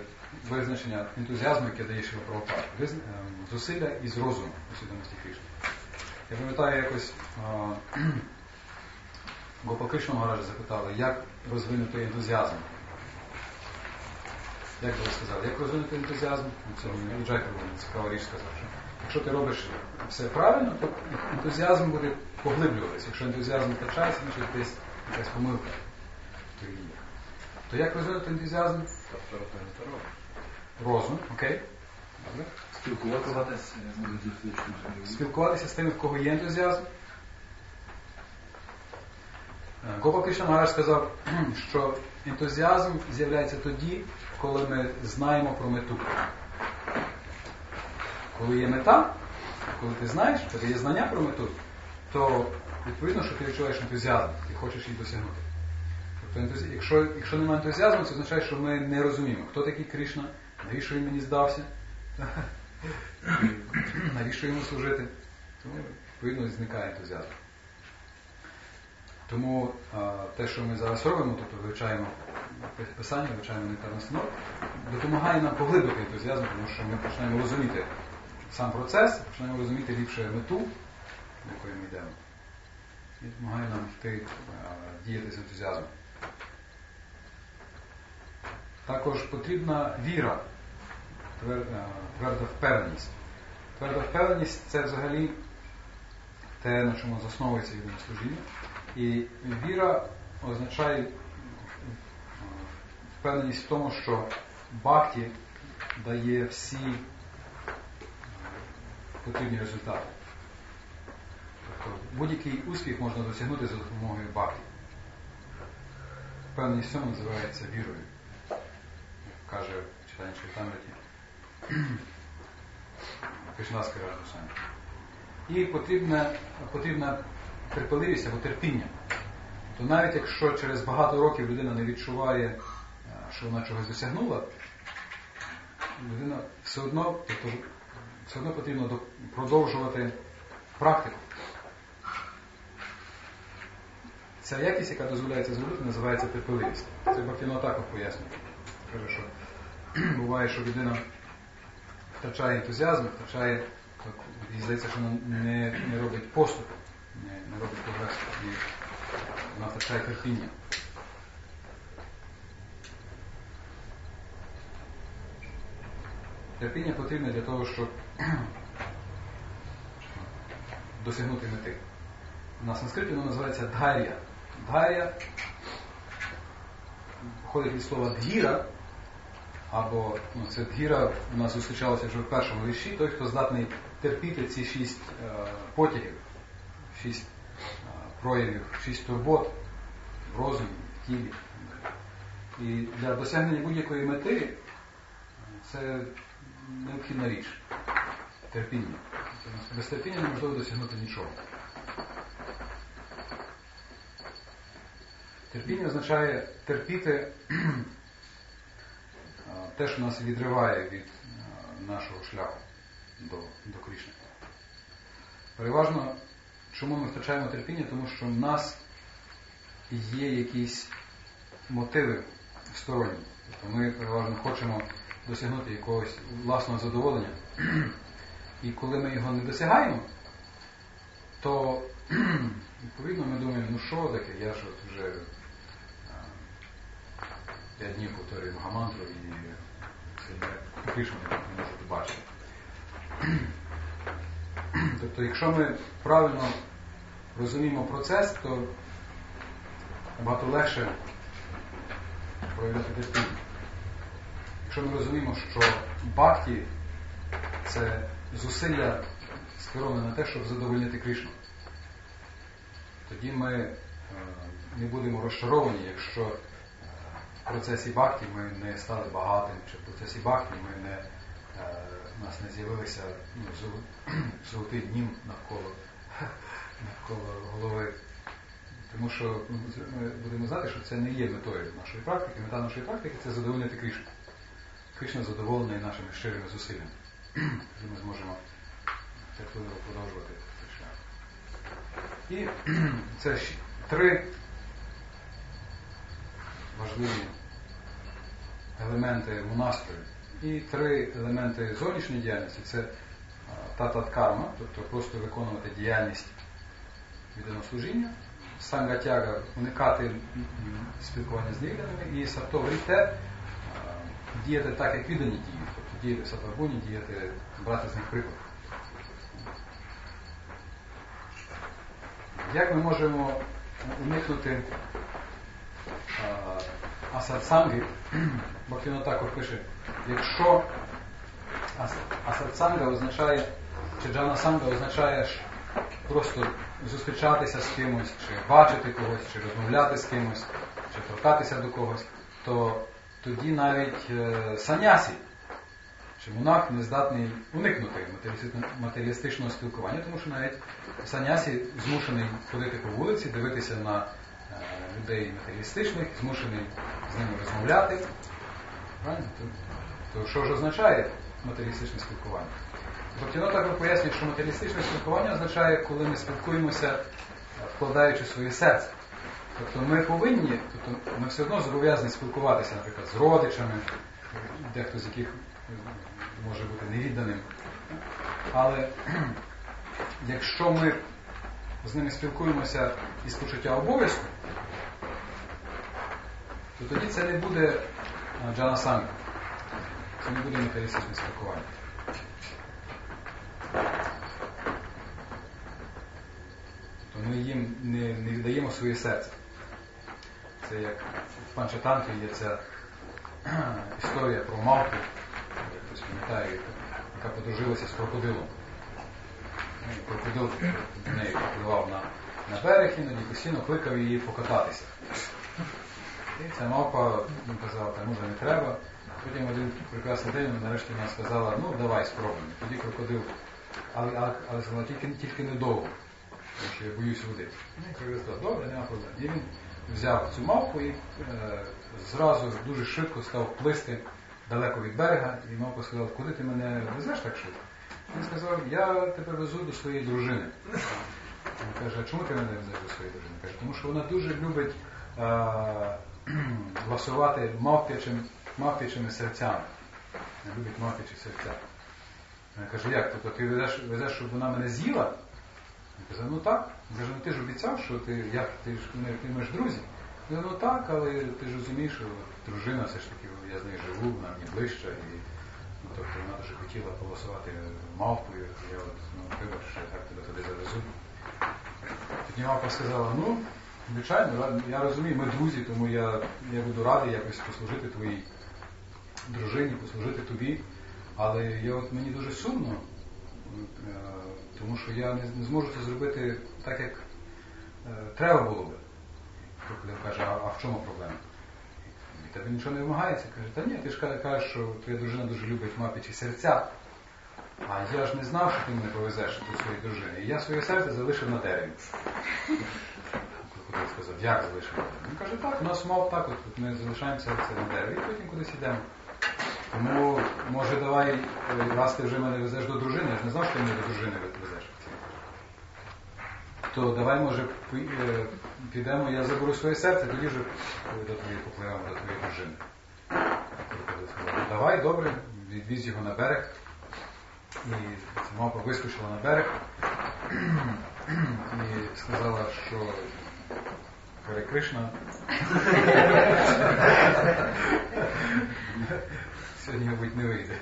визначення ентузіазму, яке дає Шила Прабхупада. Визн... ем, Зусилля із розуму у свідомості Кришни. Я пам'ятаю якось Гопал <clears throat> Кришна Магараджа запитали, як розвинути ентузіазм. Як би ви сказали, як розвинути ентузіазм? У цьому Джайкер цікава річ сказав, що якщо ти робиш все правильно, то ентузіазм буде поглиблюватися. Якщо ентузіазм втрачається, значить десь якась помилка. То, як розвинути ентузіазм? Тобто розум. Окей. Добре. Спілкуватися Спілкуватися з тими, в кого є ентузіазм. Е, Гопал Кришна Магараш сказав, <clears throat> що ентузіазм з'являється тоді, коли ми знаємо про мету. Коли є мета, коли ти знаєш, коли є знання про мету, то відповідно, що ти відчуваєш ентузіазм, ти хочеш її досягнути. Тобто, якщо, якщо немає ентузіазму, це означає, що ми не розуміємо, хто такий Кришна, навіщо він мені здався, <clears throat> навіщо йому служити. Тому відповідно зникає ентузіазм. Тому те, що ми зараз робимо, тобто вивчаємо писання, вивчаємо нектарну настанову, допомагає нам поглибити ентузіазм, тому що ми почнемо розуміти сам процес, почнемо розуміти ліпше мету, до якої ми йдемо. І допомагає нам йти діяти з ентузіазмом. Також потрібна віра, тверда впевненість. Тверда впевненість це взагалі те, на чому засновується відоме служіння. І віра означає е, впевненість в тому, що бхакті дає всі е, потрібні результати. Тобто будь-який успіх можна досягнути за допомогою бхакті. Впевненість в цьому називається вірою, як каже читання Чайтамриті Кришнаська Раджусані. І потрібна, потрібна терпеливість або терпіння. То навіть якщо через багато років людина не відчуває, е, що вона чогось досягнула, людина все одно, тобто, все одно потрібно продовжувати практику. Ця якість, яка дозволяє це зробити, називається терпеливість. Це Бахтіно також пояснює. Каже, що <clears throat> буває, що людина втрачає ентузіазм, втрачає, їй здається, що вона не, не робить поступу, не, не робить прогресу, вона втрачає терпіння. Терпіння потрібне для того, щоб <clears throat> досягнути мети. На санскриті воно називається дхайря. Дхайря походить від слова дгіра, або ну, це дгіра у нас зустрічалося вже в першому вірші, той, хто здатний терпіти ці шість е, потягів, шість е, проявів, шість турбот в розумі, в тілі. І для досягнення будь-якої мети е, це необхідна річ. Терпіння. Без терпіння неможливо досягнути нічого. Терпіння означає терпіти те, що нас відриває від нашого шляху до, до Кришни. Переважно, чому ми втрачаємо терпіння? Тому що в нас є якісь мотиви сторонні. Тобто ми переважно хочемо досягнути якогось власного задоволення. І коли ми його не досягаємо, то <clears throat> відповідно ми думаємо, ну що таке, я ж от вже п'ять днів повторюю Магамантру і це я Кришну не можу побачити. Тобто, якщо ми правильно розуміємо процес, то набагато легше проявляти терпіння. Якщо ми розуміємо, що бхакті – це зусилля скероване на те, щоб задовольнити Кришну, тоді ми е, не будемо розчаровані, якщо процесі бхакті ми не стали багатим, чи в процесі бхакті ми не, у нас не з'явилися ну, золотий днім навколо, навколо голови. Тому що ми будемо знати, що це не є метою нашої практики. Мета нашої практики це задовольнити Кришну. Кришна задоволений нашими щирими зусиллями. І ми зможемо терпеливо продовжувати цей шлях. І це три важливі елементи монастрою. І три елементи зовнішньої діяльності це татат-карма, тобто просто виконувати діяльність відданослужіння, сангатяга уникати спілкування з невідданими і сатовріте діяти так, як віддані діють, тобто діяти в сатвагуні, діяти, брати з них приклад. Як ми можемо уникнути асатсанги? Бактіно також пише, якщо асатсанга означає, чи джана санга означає просто зустрічатися з кимось, чи бачити когось, чи розмовляти з кимось, чи торкатися до когось, то тоді навіть е, санясі чи монах не здатний уникнути матеріалістичного спілкування, тому що навіть санясі змушений ходити по вулиці, дивитися на людей матеріалістичних, змушений з ними розмовляти. Правильно? То, що ж означає матеріалістичне спілкування? Тобто так пояснює, що матеріалістичне спілкування означає, коли ми спілкуємося, вкладаючи своє серце. Тобто ми повинні, тобто ми все одно зобов'язані спілкуватися, наприклад, з родичами, дехто з яких може бути невідданим. Але <clears throat> якщо ми з ними спілкуємося із почуття обов'язку, то тоді це не буде Джана Санга. Це не буде матеріалістичне спілкування. То ми їм не, не віддаємо своє серце. Це як в Панчатантрі є ця історія про мавку, хтось пам'ятає, яка подружилася з крокодилом. Крокодил до неї попливав на, на берег, іноді постійно кликав її покататися. І ця мавпа ну, казала, та може не треба. Потім один прекрасний день нарешті вона сказала, ну давай спробуємо. Тоді крокодил, але, але, але тільки, тільки недовго, тому що я боюсь води. Ну, і крокодил сказав, добре, нема проблем. І він взяв цю мавку і е, зразу дуже швидко став плисти далеко від берега, і мавка сказала, куди ти мене везеш так швидко? Він сказав, я тебе везу до своєї дружини. Він каже, а чому ти мене везеш до своєї дружини? Каже, тому що вона дуже любить е, <clears throat> ласувати мавпячим, мавпячими серцями. Не любить мавпячі серця. Він каже, як? Тобто ти везеш, везеш, щоб вона мене з'їла? Він каже, ну так. Каже, ну ти ж обіцяв, що ти як ти ж ти маєш друзі. Каже, ну так, але ти ж розумієш, що дружина все ж таки, я з нею живу, вона мені ближча, і тобто вона дуже хотіла полосувати мавпою, я от, ну, вибач, що я так тебе туди завезу. Тоді мавпа сказала, ну, звичайно, я розумію, ми друзі, тому я я буду радий якось послужити твоїй дружині, послужити тобі. Але я от мені дуже сумно, е, тому що я не, не зможу це зробити так, як е, треба було би. Тобто каже, а, а в чому проблема? Тебе нічого не вимагається. Каже, та ні, ти ж кажеш, що твоя дружина дуже любить мапічі серця. А я ж не знав, що ти мене повезеш до своєї дружини. І я своє серце залишив на дереві. Крокодил сказав, як залишив на дереві? Він каже, так, у нас мав так, от ми залишаємо серце на дереві, і потім кудись йдемо. Тому, може, давай, раз ти вже мене везеш до дружини, я ж не знав, що ти мене до дружини везеш. То давай, може, підемо, я заберу своє серце, тоді вже до твоєї попливемо до твоєї дружини. Давай, добре, відвіз його на берег. І мавпа вискочила на берег і сказала, що Кришна сьогодні, мабуть, не вийде.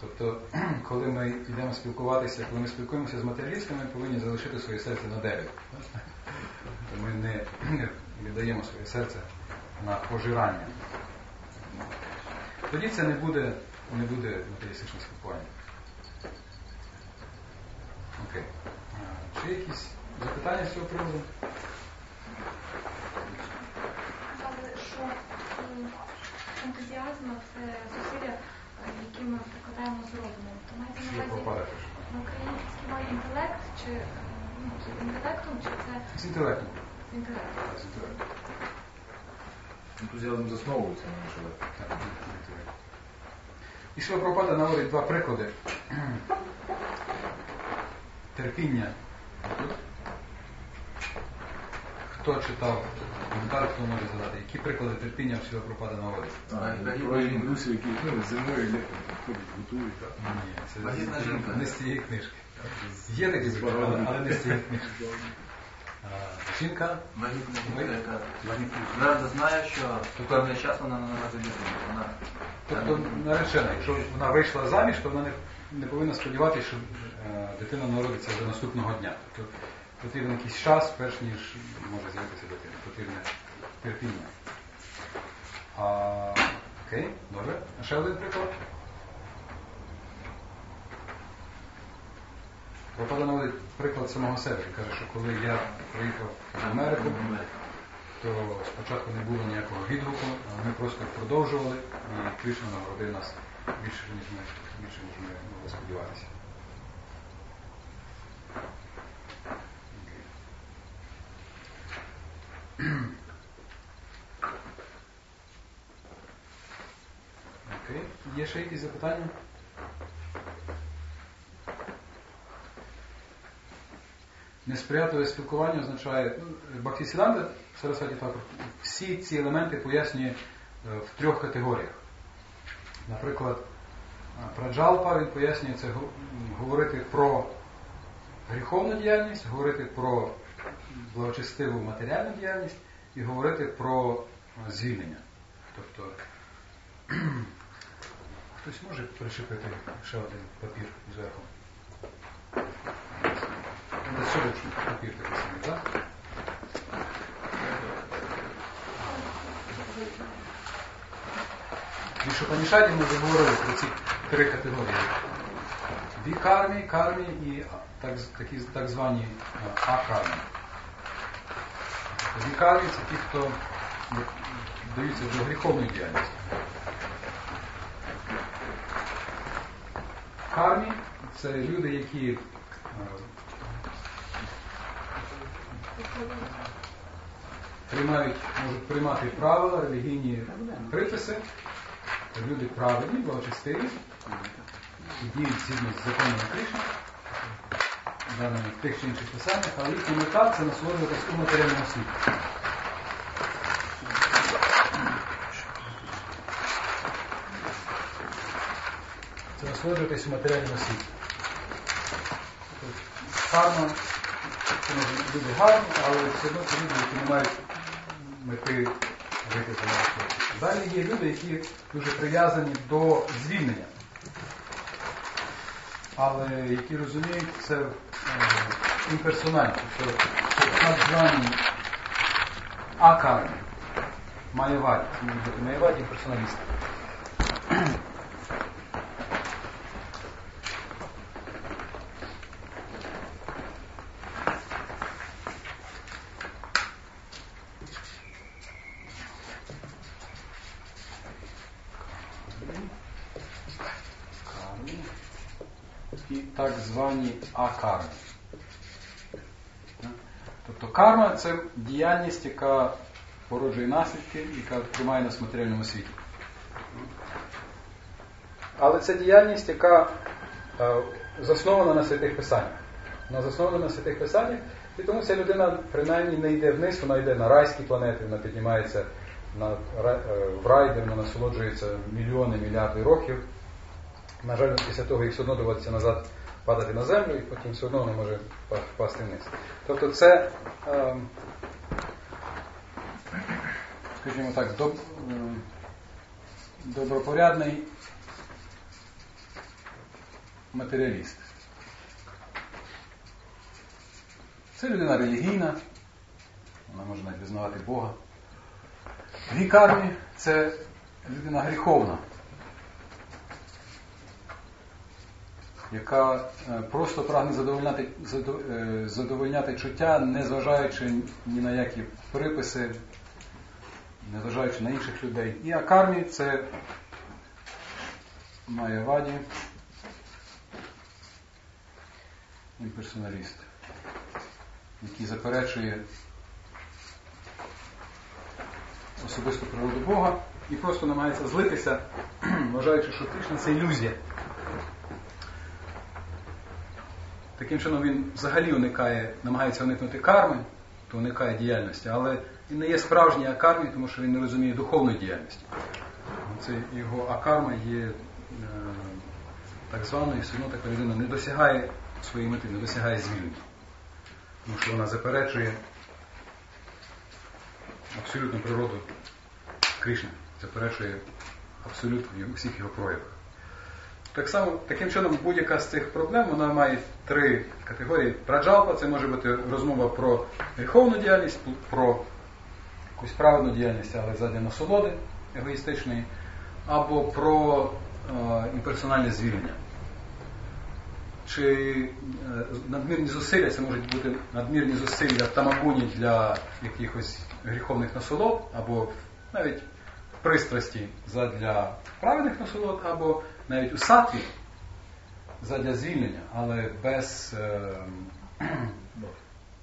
Тобто, <clears throat> коли ми йдемо спілкуватися, коли ми спілкуємося з матеріалістами, ми повинні залишити своє серце на дереві. Тобто Ми не <clears throat> віддаємо своє серце на пожирання. Тоді це не буде, не буде матеріалістичне спілкування. Окей. Чи якісь запитання з цього приводу? Що ентузіазм це зусилля, е, які ми прикладаємо з розумом. То мається Чи на увазі в українській мові інтелект, чи е, ну, з інтелектом, чи це З інтелектом. з інтелектом? Так, з інтелектом. Ентузіазм засновується на інтелект. Так, з інтелектом. І Шила Пропада наводить два приклади. <clears throat> Терпіння. Хто читав коментар, хто може задати, які приклади терпіння Шила Пропада наводить? А, і Про індусів, які ну, зимою ходять, готують. Ні, це не з цієї книжки. Є такі приклади, але- не з цієї книжки. <laughs> Жінка твердо знає, що в певний час вона не. Вона Тобто наречена, якщо вона вийшла заміж, то вона не, повинна сподіватися, що е, дитина народиться вже наступного дня. Тобто потрібен якийсь час, перш ніж може з'явитися дитина. Потрібне терпіння. А, окей, добре. А ще один приклад. Пропада наводить приклад самого себе. Він каже, що коли я приїхав в Америку, то спочатку не було ніякого відгуку, а ми просто продовжували і Кришна нагородив нас більше, ніж ми, більше, ніж ми могли сподіватися. Окей. Є ще якісь запитання? Несприятливе спілкування означає, ну, Бхактисіданта Сарасваті Такур всі ці елементи пояснює е, в трьох категоріях. Наприклад, е, Праджалпа він пояснює це говорити про гріховну діяльність, говорити про благочестиву матеріальну діяльність і говорити про е, звільнення. Тобто <clears throat> хтось може пришипити ще один папір зверху. Папір такий самий, так? В Ішопанішаді ми вже говорили про ці три категорії. Вікармі, кармі і так, такі, так звані а, акармі. Це ті, хто вдаються до гріховної діяльності. Кармі це люди, які е, приймають, можуть приймати правила, релігійні приписи. Люди праведні, благочестиві, діють згідно з законами Кришни, даними тих чи інших писаннях, але їхня мета це насолоджуватись у матеріальному світі. Це насолоджуватись у матеріальному світі. Гарно, це може люди гарні, але все одно це люди, які не мають мети вийти за нас. Далі є люди, які дуже прив'язані до звільнення, але які розуміють це е, імперсонально, тобто так звані акарні, маєваді, маєваді імперсоналісти. Карми і так звані акарми. Тобто карма це діяльність, яка породжує наслідки, яка тримає нас в матеріальному світі. Але це діяльність, яка е, заснована на святих писаннях. Вона заснована на святих писаннях, і тому ця людина принаймні не йде вниз, вона йде на райські планети, вона піднімається на, е, в рай, де вона насолоджується мільйони, мільярди років. На жаль, після того їх все одно доводиться назад падати на землю, і потім все одно вона може впасти вниз. Тобто це, ем, скажімо так, доб, ем, добропорядний матеріаліст. Це людина релігійна, вона може навіть визнавати Бога. Вікарні це людина гріховна, яка е, просто прагне задовольняти, задо- е, задовольняти чуття, незважаючи ні на які приписи, незважаючи на інших людей. І акармі це Майяваді, імперсоналіст, який заперечує особисту природу Бога і просто намагається злитися, <clears throat> вважаючи, що Кришна це ілюзія. Таким чином він взагалі уникає, намагається уникнути карми, то уникає діяльності, але він не є справжній акармі, тому що він не розуміє духовної діяльності. Це його акарма є е, так званою, все одно така людина не досягає своєї мети, не досягає звільнення. Тому що вона заперечує абсолютну природу Кришни, заперечує абсолют в усіх його проявах. Так само, таким чином, будь-яка з цих проблем вона має три категорії. Праджалпа це може бути розмова про гріховну діяльність, про якусь праведну діяльність, але задля насолоди егоїстичної, або про е, імперсональне звільнення. Чи е, надмірні зусилля, це можуть бути надмірні зусилля тамагуні для якихось гріховних насолод, або навіть пристрасті задля праведних насолод, або навіть у сатві задля звільнення, але без, е, <clears throat>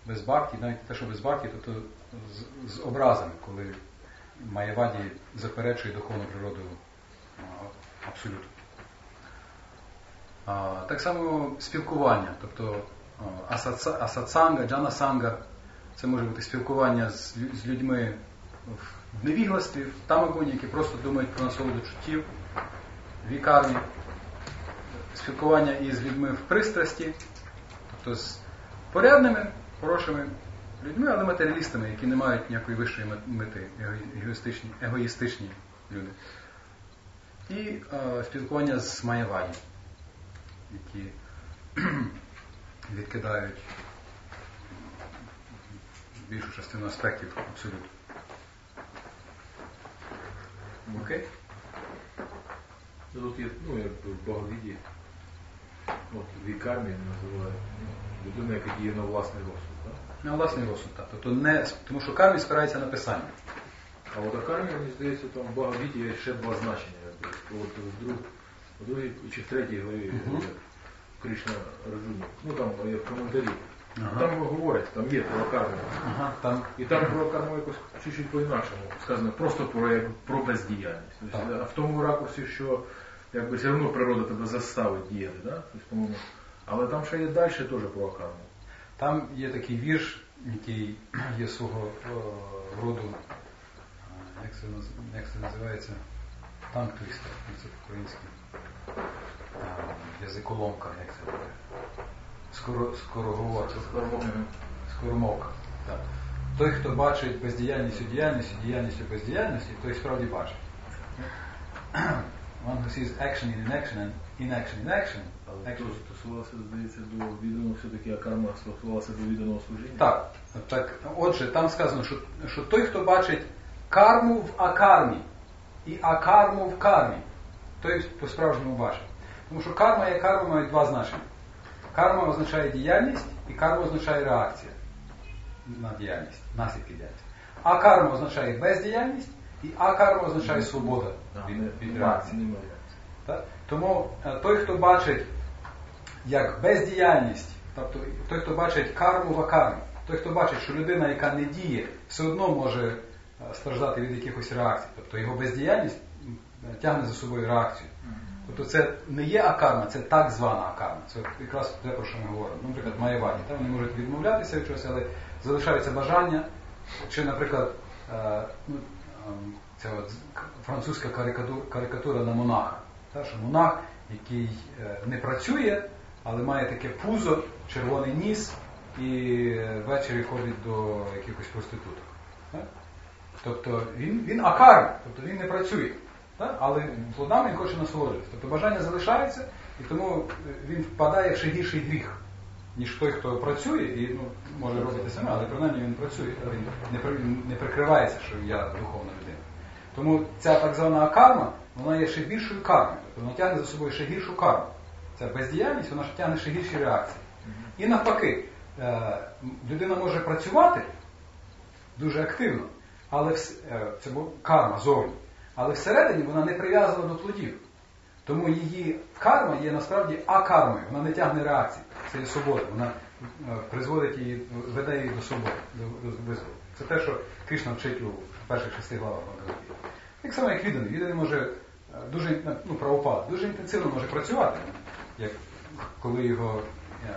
без бхакті, навіть те, що без бхакті, то, то з, з образами, коли Маєваді заперечує духовну природу абсолютно. Так само спілкування, тобто а, асаца- асатсанга, джанасанга, це може бути спілкування з, людьми в невігластві, в тамагуні, які просто думають про насолоду чуттів, вікарні, спілкування із людьми в пристрасті, тобто з порядними, хорошими людьми, але матеріалістами, які не мають ніякої вищої мети, егоїстичні, егоїстичні люди. І е, спілкування з Маєваді, які <clears throat> відкидають більшу частину аспектів абсолютно. Окей? Ну, Тут є, ну, як в Боговіді, от вікарні називають ну, людина, яка діє на власний розсуд. Так? На власний розсуд, так. Тобто не, тому що кармі спирається на писання. А от Акармі, мені здається, там в Боговіді є ще два значення. якби. От в, друг, в другій чи в третій главі як Кришна Раджуні. Ну там є в коментарі. Ага. Там говорять, там є про Акарму. Ага, там І там про карму якось чуть-чуть по-інакшому сказано, просто про, про бездіяльність. Тобто, а в тому ракурсі, що якби все одно природа тебе заставить діяти, да? тобто. Але там ще є далі теж про карму. Там є такий вірш, який є свого е, роду, е, як це, як це називається? Танк твістер, це по-українськи. Е, Язиколомка, як це буде? Скоро, скороговорка. Скоромовка. Так. Той, хто бачить бездіяльність у діяльності, діяльність у бездіяльності, той справді бачить. One who sees action in inaction and inaction in action. Але action. то стосувалося, здається, до відданого все-таки, а карма стосувалася до відданого служіння. Так, так. Отже, там сказано, що, що той, хто бачить карму в акармі і акарму в кармі, той по-справжньому бачить. Тому що карма і карма мають два значення. Карма означає діяльність, і карма означає реакція на діяльність, наслідки діяльності. А карма означає бездіяльність, і акарма означає свобода від, реакції. Тому е, той, хто бачить як бездіяльність, тобто той, хто бачить карму в акармі, той, хто бачить, що людина, яка не діє, все одно може е, страждати від якихось реакцій. Тобто його бездіяльність е, тягне за собою реакцію. Тобто це не є акарма, це так звана акарма. Це якраз те, про що ми говоримо. Ну, Наприклад, маєвані. Там вони можуть відмовлятися від чогось, але залишається бажання. Чи, наприклад, ну, ця французька карикатура, карикатура на монаха. Та, що монах, який е, не працює, але має таке пузо, червоний ніс і е, ввечері ходить до якихось проституток. Тобто він, він акарм, тобто він не працює. Так? Але плодами він хоче насолоджуватися. Тобто бажання залишається, І тому е, він впадає в ще гірший гріх, ніж той, хто працює, і ну, може робити саме, але принаймні він працює, він не, при- не прикривається, що я духовна людина. Тому ця так звана карма, вона є ще більшою кармою, тобто вона тягне за собою ще гіршу карму. Ця бездіяльність, вона ж тягне ще гірші реакції. І навпаки, е, людина може працювати дуже активно, але е, це карма зовні. Але всередині вона не прив'язана до плодів. Тому її карма є насправді акармою, вона не тягне реакції. Це є свобода, вона е, призводить її, веде її до свободи, до, до визволу. Це те, що Кришна вчить у перших шести главах Бхагавадгіти. Так само, як відданий. Відданий може е, дуже ну, правопад, дуже інтенсивно може працювати. Як коли його е,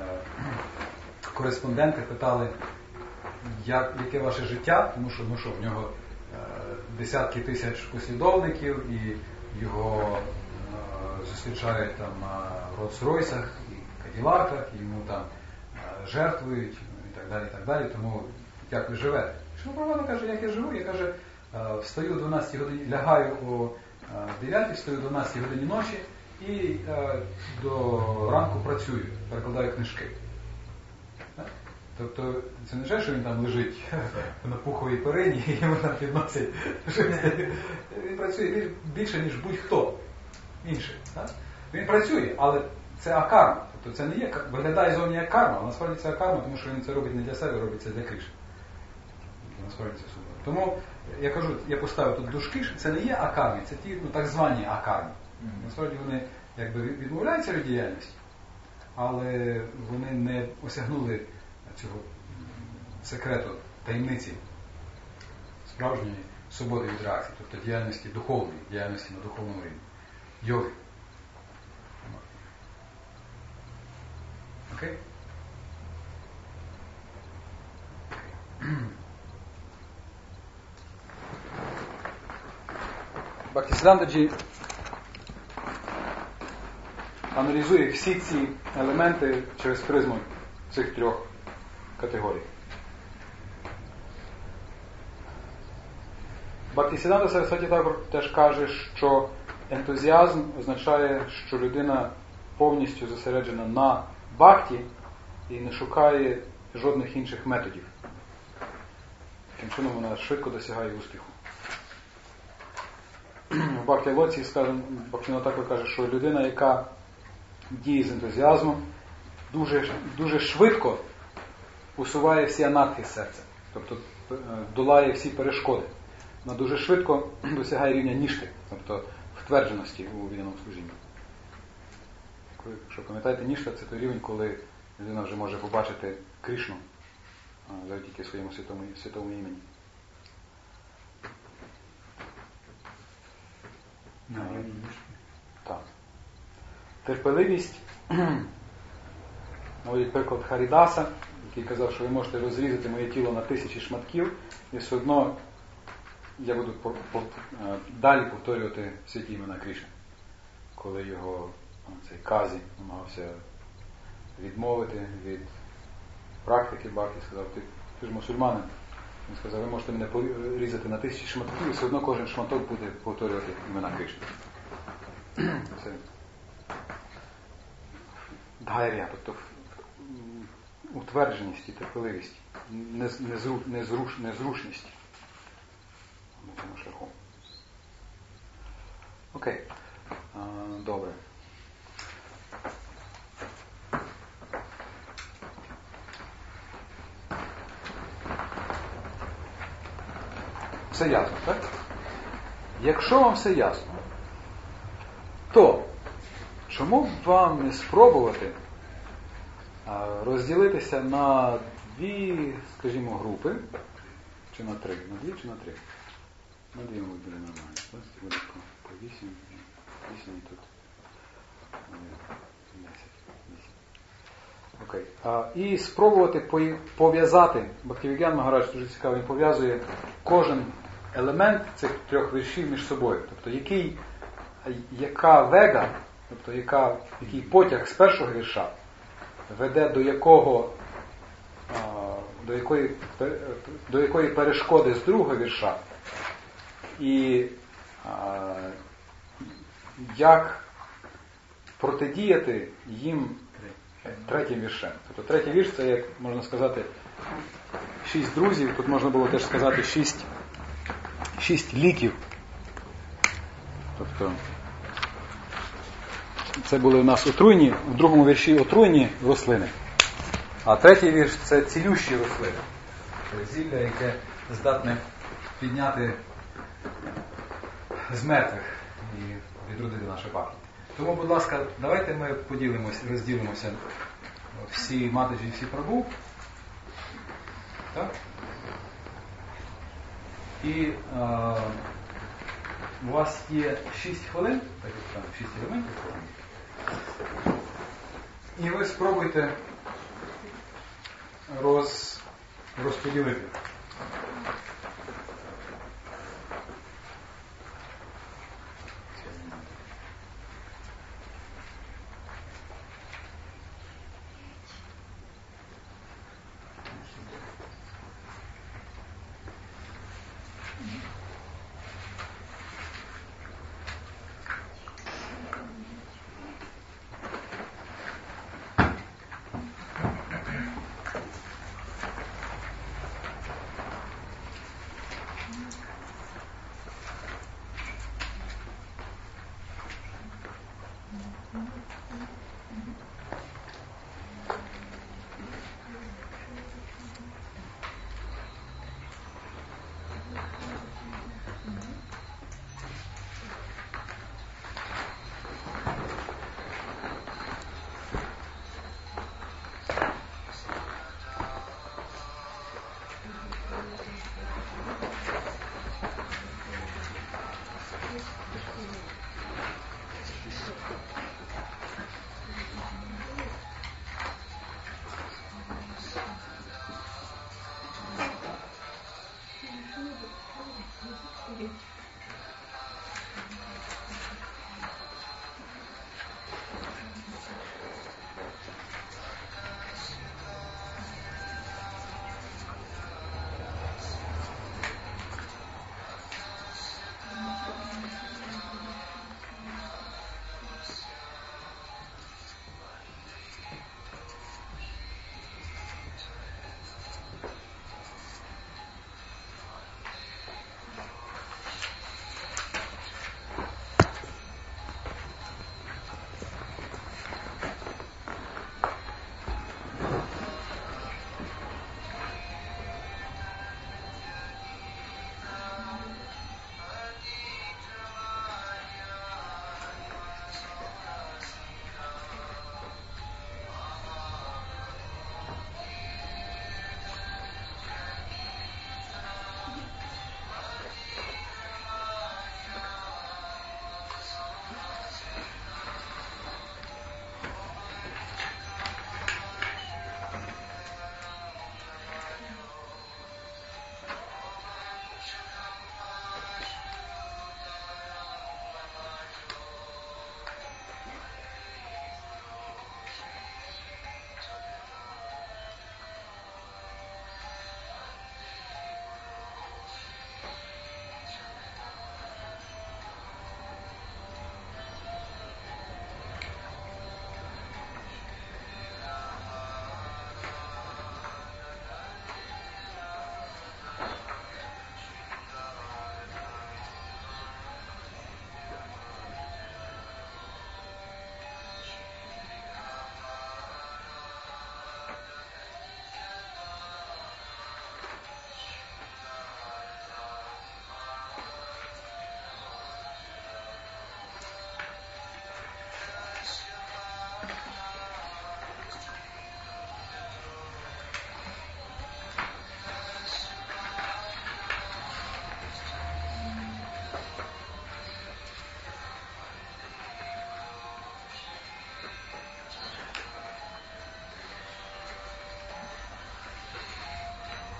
кореспонденти питали, як, яке ваше життя, тому що ну що, в нього е, десятки тисяч послідовників і його зустрічають там Rolls-Royce і Каділаках, йому там жертвують і так далі, і так далі. Тому як ви живете? Правда каже, як я живу? Я каже, встаю о 12 годині, лягаю о е, 9, встаю о 12 годині ночі і до ранку працюю, перекладаю книжки. Тобто це не те, що він там лежить <laughs> на пуховій перині і <laughs> йому там підносять. Він працює більше, ніж будь-хто інший. Так? Він працює, але це акарма. Тобто це не є, виглядає зовні як карма, а насправді це акарма, тому що він це робить не для себе, робить це для Кришни. Насправді це свобода. Тому я кажу, я поставив тут дужки, що це не є акарми, це ті ну, так звані акарми. Насправді вони якби відмовляються від діяльності, але вони не осягнули цього секрету, таємниці справжньої свободи від реакції, тобто діяльності духовної, діяльності на духовному рівні. Йоги. Окей? Бхактисидандаджі аналізує всі ці елементи через призму цих трьох категорій. Бхактисиданта Сарасваті Такур теж каже, що ентузіазм означає, що людина повністю зосереджена на бхакті і не шукає жодних інших методів. Таким чином вона швидко досягає успіху. В Бхакті Лоці Бхактина також каже, що людина, яка діє з ентузіазмом, дуже, дуже швидко усуває всі анархи з серця, тобто е, долає всі перешкоди. Вона дуже швидко <clears throat> досягає рівня нішти, тобто втвердженості у відданому служінні. Якщо пам'ятаєте, нішта це той рівень, коли людина вже може побачити Кришну завдяки своєму святому, святому імені. На рівні. Так. Терпеливість. Наводить приклад Харідаса, який казав, що ви можете розрізати моє тіло на тисячі шматків, і все одно я буду е, далі повторювати святі імена Кришни. Коли його а, цей казі намагався відмовити від практики Бхакти, сказав, ти, ти ж мусульманин. Він сказав, ви можете мене порізати на тисячі шматків, і все одно кожен шматок буде повторювати імена Кришни. <clears throat> Це дайря, тобто утвердженість і терпеливість, нез- незру- незрушність на цьому шляху. Окей. Добре. Все ясно, так? Якщо вам все ясно, то чому б вам не спробувати розділитися на дві, скажімо, групи, чи на три? На дві чи на три? На дві, мабуть, нормально. Ось це буде по, по вісім, тут. Вісім. Окей. А, і спробувати пов'язати, Бхактивігян Магарадж дуже цікаво, він пов'язує кожен елемент цих трьох віршів між собою. Тобто, який, яка вега, тобто яка, який потяг з першого вірша веде до якого до якої, до якої перешкоди з другого вірша, і а, як протидіяти їм третім віршем. Тобто третій вірш це, як можна сказати, шість друзів, тут можна було теж сказати шість, шість ліків. Тобто це були у нас отруйні, в другому вірші отруйні рослини. А третій вірш це цілющі рослини. Це зілля, яке здатне підняти з мертвих і відродити наше пахло. Тому, будь ласка, давайте ми поділимося, розділимося всі матежі всі прабу. Так? І е, у вас є 6 хвилин, так як там 6 елементів. І ви спробуйте роз, розподілити.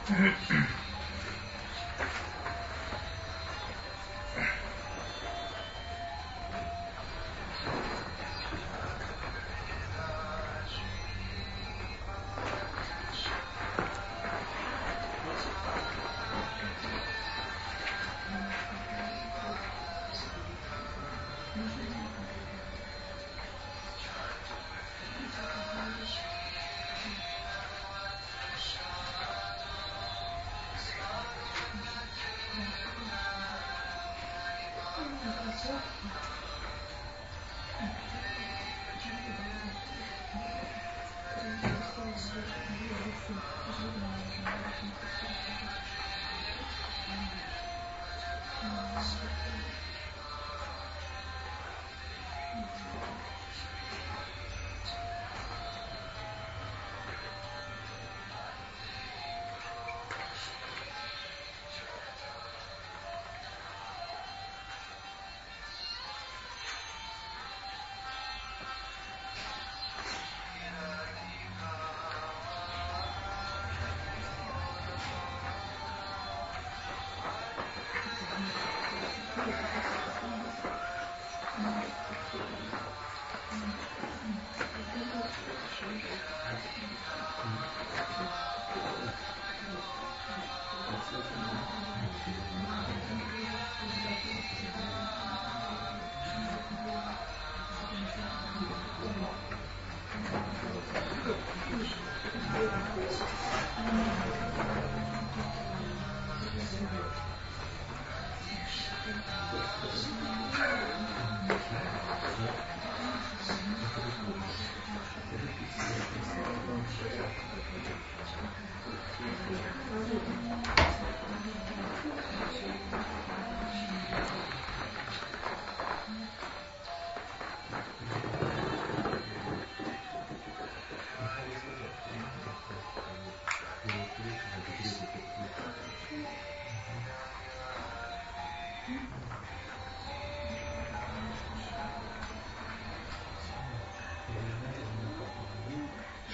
Mm-hmm. <clears throat>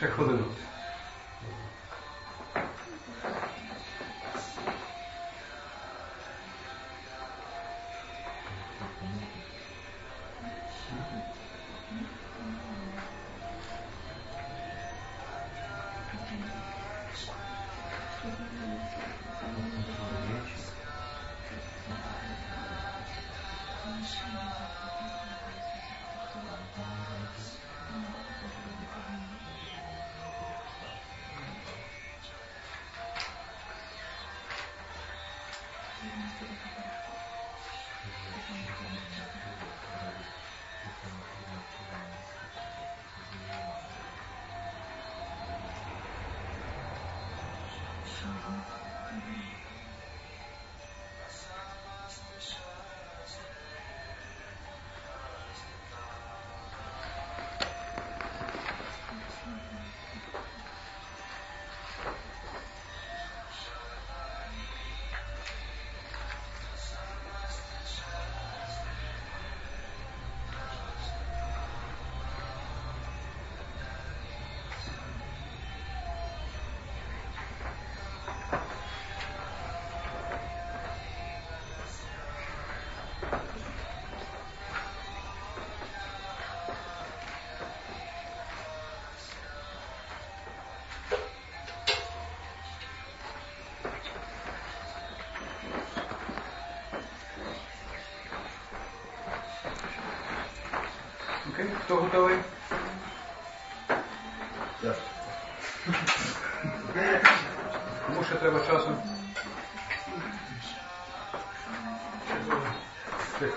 Ще Окей, хто готовий? Так. Кому ще треба часу? Ще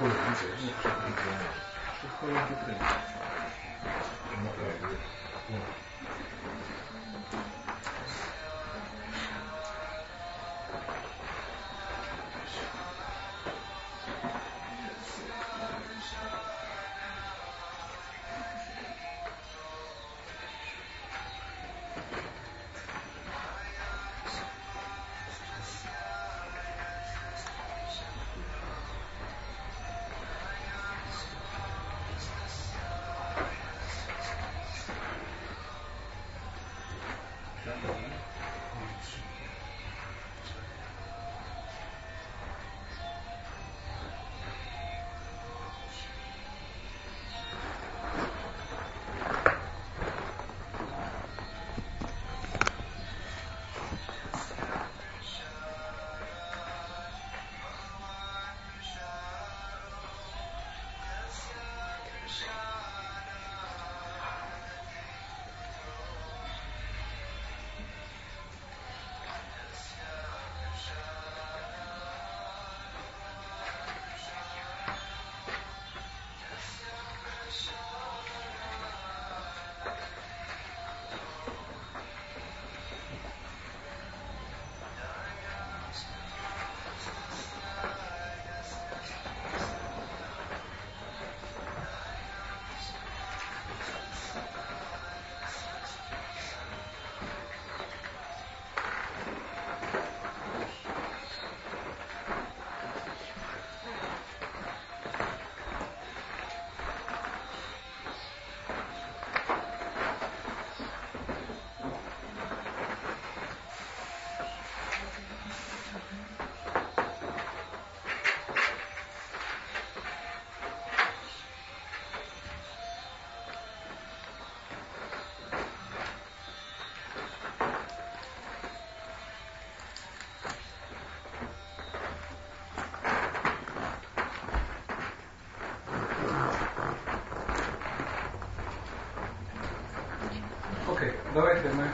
давайте ми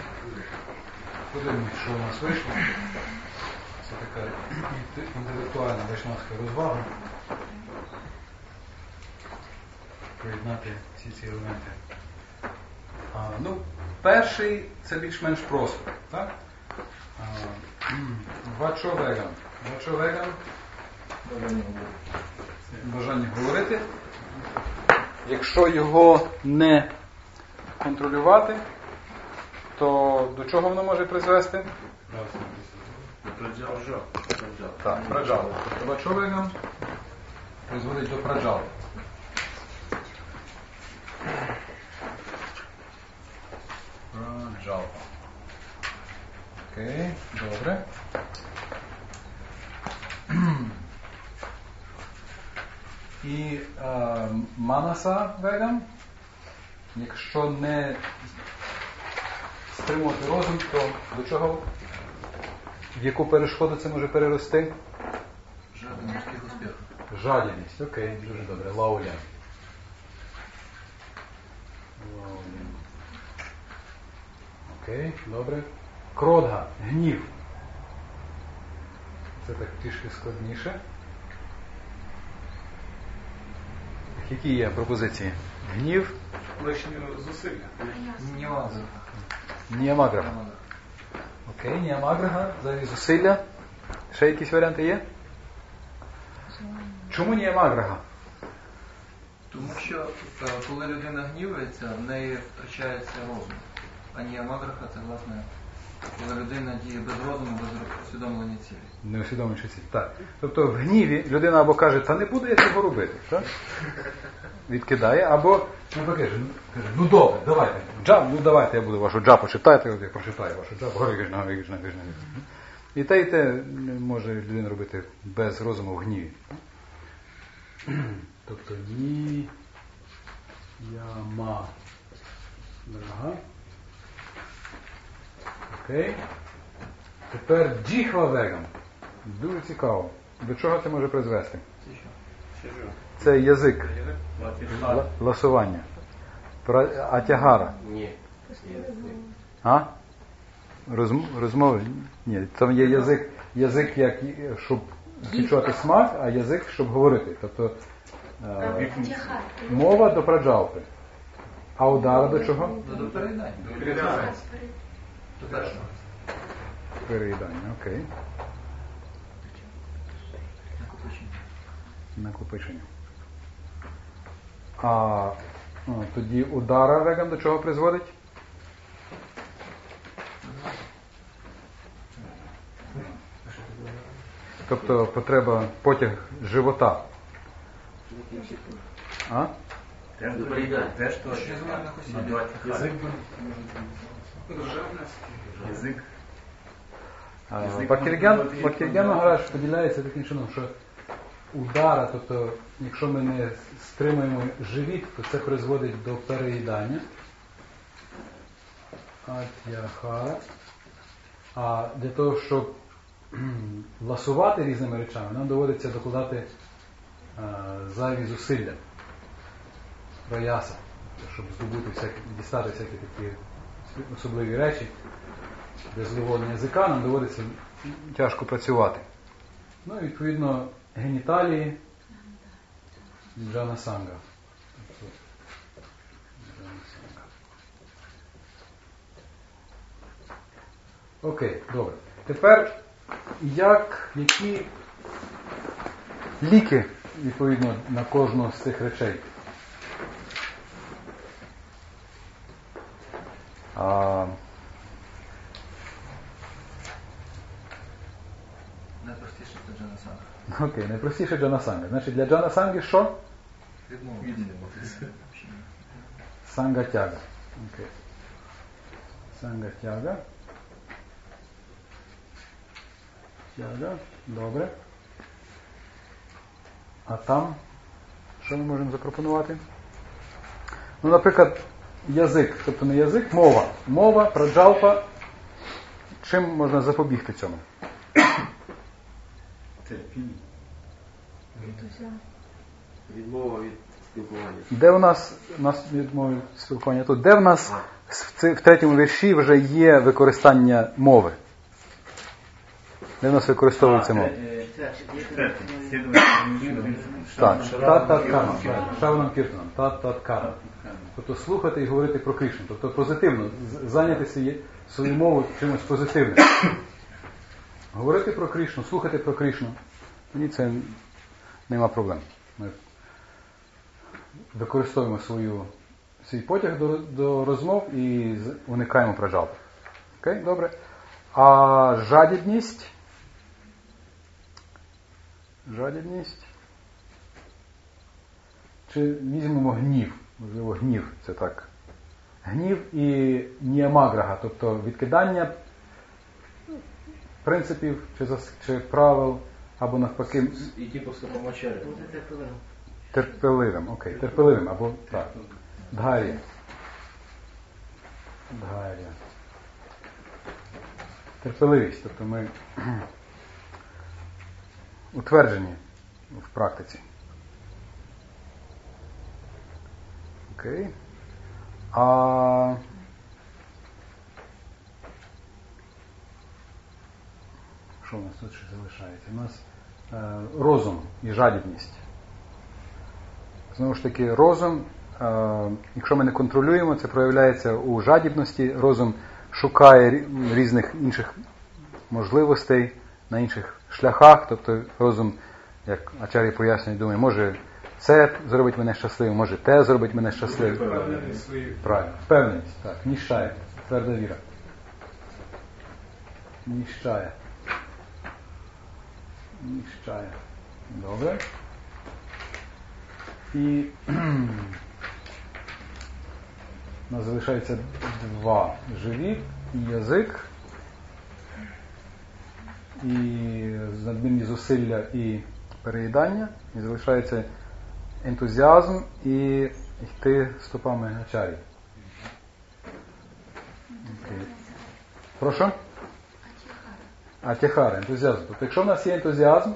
Подивимось, що у нас вийшло. Це така інтелектуальна вайшнавська розвага. Поєднати всі ці елементи. А, ну, перший це більш-менш просто. Так? Вачо веган. Вачо веган бажання говорити. Якщо його не контролювати, то до чого воно може призвести? Так, праджал. Тобто вачовегам призводить до праджали. Праджал. Окей, добре. І е, манаса вегам, якщо не розум, то до чого? В яку перешкоду це може перерости? Морських успіхів. Жадібність. Окей, дуже добре. Лаулян. Окей, добре. Кродга. Гнів. Це так трішки складніше. Які є пропозиції? Гнів, Лишні зусилля. Нюанси. Ніамаграга. Окей, Ніамаграга, зайві зусилля. Ще якісь варіанти є? Чому Ніамаграга? Тому що е, коли людина гнівається, в неї втрачається розум. А ніамаграха це власне, коли людина діє без розуму, без усвідомлення цілі. Не усвідомлюючи ціль. Так. Тобто в гніві людина або каже, та не буду я цього робити. Так? Відкидає, або навпаки, каже, каже, ну добре, давайте. Джаб, ну давайте я буду вашу джапу читати, от я прочитаю вашу джапу, гижна, гижна, гижна. І те, і те може людина робити без розуму в гніві. <clears throat> Тобто ні яма дорога. Окей. Тепер джіхва веган. Дуже цікаво. До чого це може призвести? Це язик, ла- ласування. Пра- Атягара. Ні. А? Розм- розмови? Ні, там є язик, язик як, щоб відчувати смак, а язик, щоб говорити. Тобто е, мова до праджалпи. А удара до чого? До переїдання. До першого. Переїдання, окей. Накопичення. А тоді удара веган до чого призводить? Тобто потреба потяг живота. А? Теж. Теж то. Язик. Язик. Бакіргян відповідно. Магараш поділяється таким чином, що удара, тобто якщо ми не стримуємо живіт, то це призводить до переїдання. Атяхара. А для того, щоб ласувати різними речами, нам доводиться докладати е, зайві зусилля. Прояса, щоб здобути всякі, дістати всякі такі особливі речі. Для задоволення язика нам доводиться тяжко працювати. Ну і відповідно геніталії Джана Санга. Окей, добре. Тепер як, які ліки відповідно на кожну з цих речей? А, Найпростіше це Джанасана. <laughs> Окей, найпростіше Джана Санга. Значить, для Джана Санги що? Санга тяга. Окей. Санга тяга. Тяга. Добре. А там що ми можемо запропонувати? Ну, наприклад, язик, тобто не язик, мова. Мова, праджалпа. Чим можна запобігти цьому? Терпіння. Відмова від спілкування. Де у нас, у нас я думаю, спілкування тут, де в нас в третьому вірші вже є використання мови? Де в нас використовується мова? Так, та-та-кана, шаванам кіртанам, та-та-кана. Тобто слухати і говорити про Кришну. Тобто позитивно, зайнятися свою мову чимось позитивним. Говорити про Кришну, слухати про Кришну. Тоді це нема проблем. Ми використовуємо свою, свій потяг до, до розмов і уникаємо прожалби. Окей, добре. А жадібність. Жадібність. Чи візьмемо гнів? Можливо, гнів це так. Гнів і ніамаграга, тобто відкидання принципів чи, зас- чи правил, або навпаки І ті по стопам очері. Буде терпеливим. терпеливим. Окей, терпеливим або так. Дгарія. Дгарія. Терпеливість, тобто ми <clears throat> утверджені в практиці. Окей. А що у нас тут ще залишається? У нас е, розум і жадібність. Знову ж таки, розум, е, якщо ми не контролюємо, це проявляється у жадібності. Розум шукає різних інших можливостей на інших шляхах. Тобто розум, як Ачарі пояснює, думає, може це зробить мене щасливим, може те зробить мене щасливим. Правильно. Впевненість, так, ніщає, тверда віра. Ніщає. Ніщає. Добре. І у нас залишається два живіт і язик. І надмірні зусилля і переїдання. І залишається ентузіазм і йти стопами Ачарі. Окей. Прошу? Атяхара, ентузіазм. Тобто, якщо в нас є ентузіазм,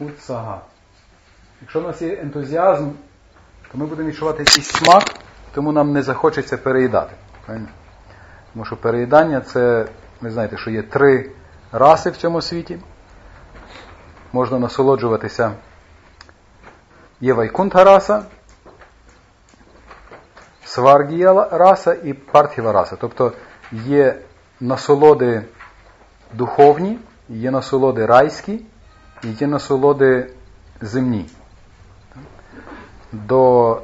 утсага. Якщо в нас є ентузіазм, то ми будемо відчувати якийсь смак, тому нам не захочеться переїдати. Тому що переїдання це, ви знаєте, що є три раси в цьому світі. Можна насолоджуватися. Є Вайкунтха раса, Сваргія раса і Партхіва раса. Тобто є насолоди духовні, є насолоди райські і є насолоди земні. До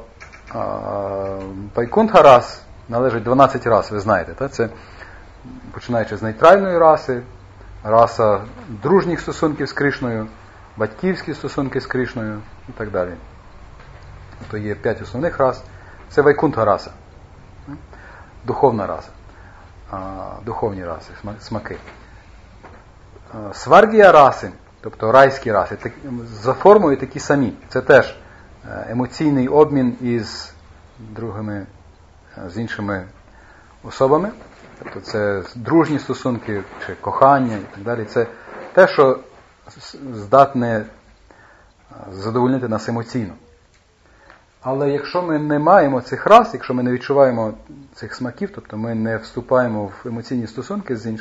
Вайкунтха рас належить 12 рас, ви знаєте. Та? Це починаючи з нейтральної раси, раса дружніх стосунків з Кришною, батьківські стосунки з Кришною і так далі. Тобто є п'ять основних рас. Це Вайкунтха раса, духовна раса, духовні раси, смаки. Сваргія раси, тобто райські раси, так, за формою такі самі. Це теж емоційний обмін із другими, з іншими особами. Тобто це дружні стосунки чи кохання і так далі. Це те, що здатне задовольнити нас емоційно. Але якщо ми не маємо цих рас, якщо ми не відчуваємо цих смаків, тобто ми не вступаємо в емоційні стосунки з іншими,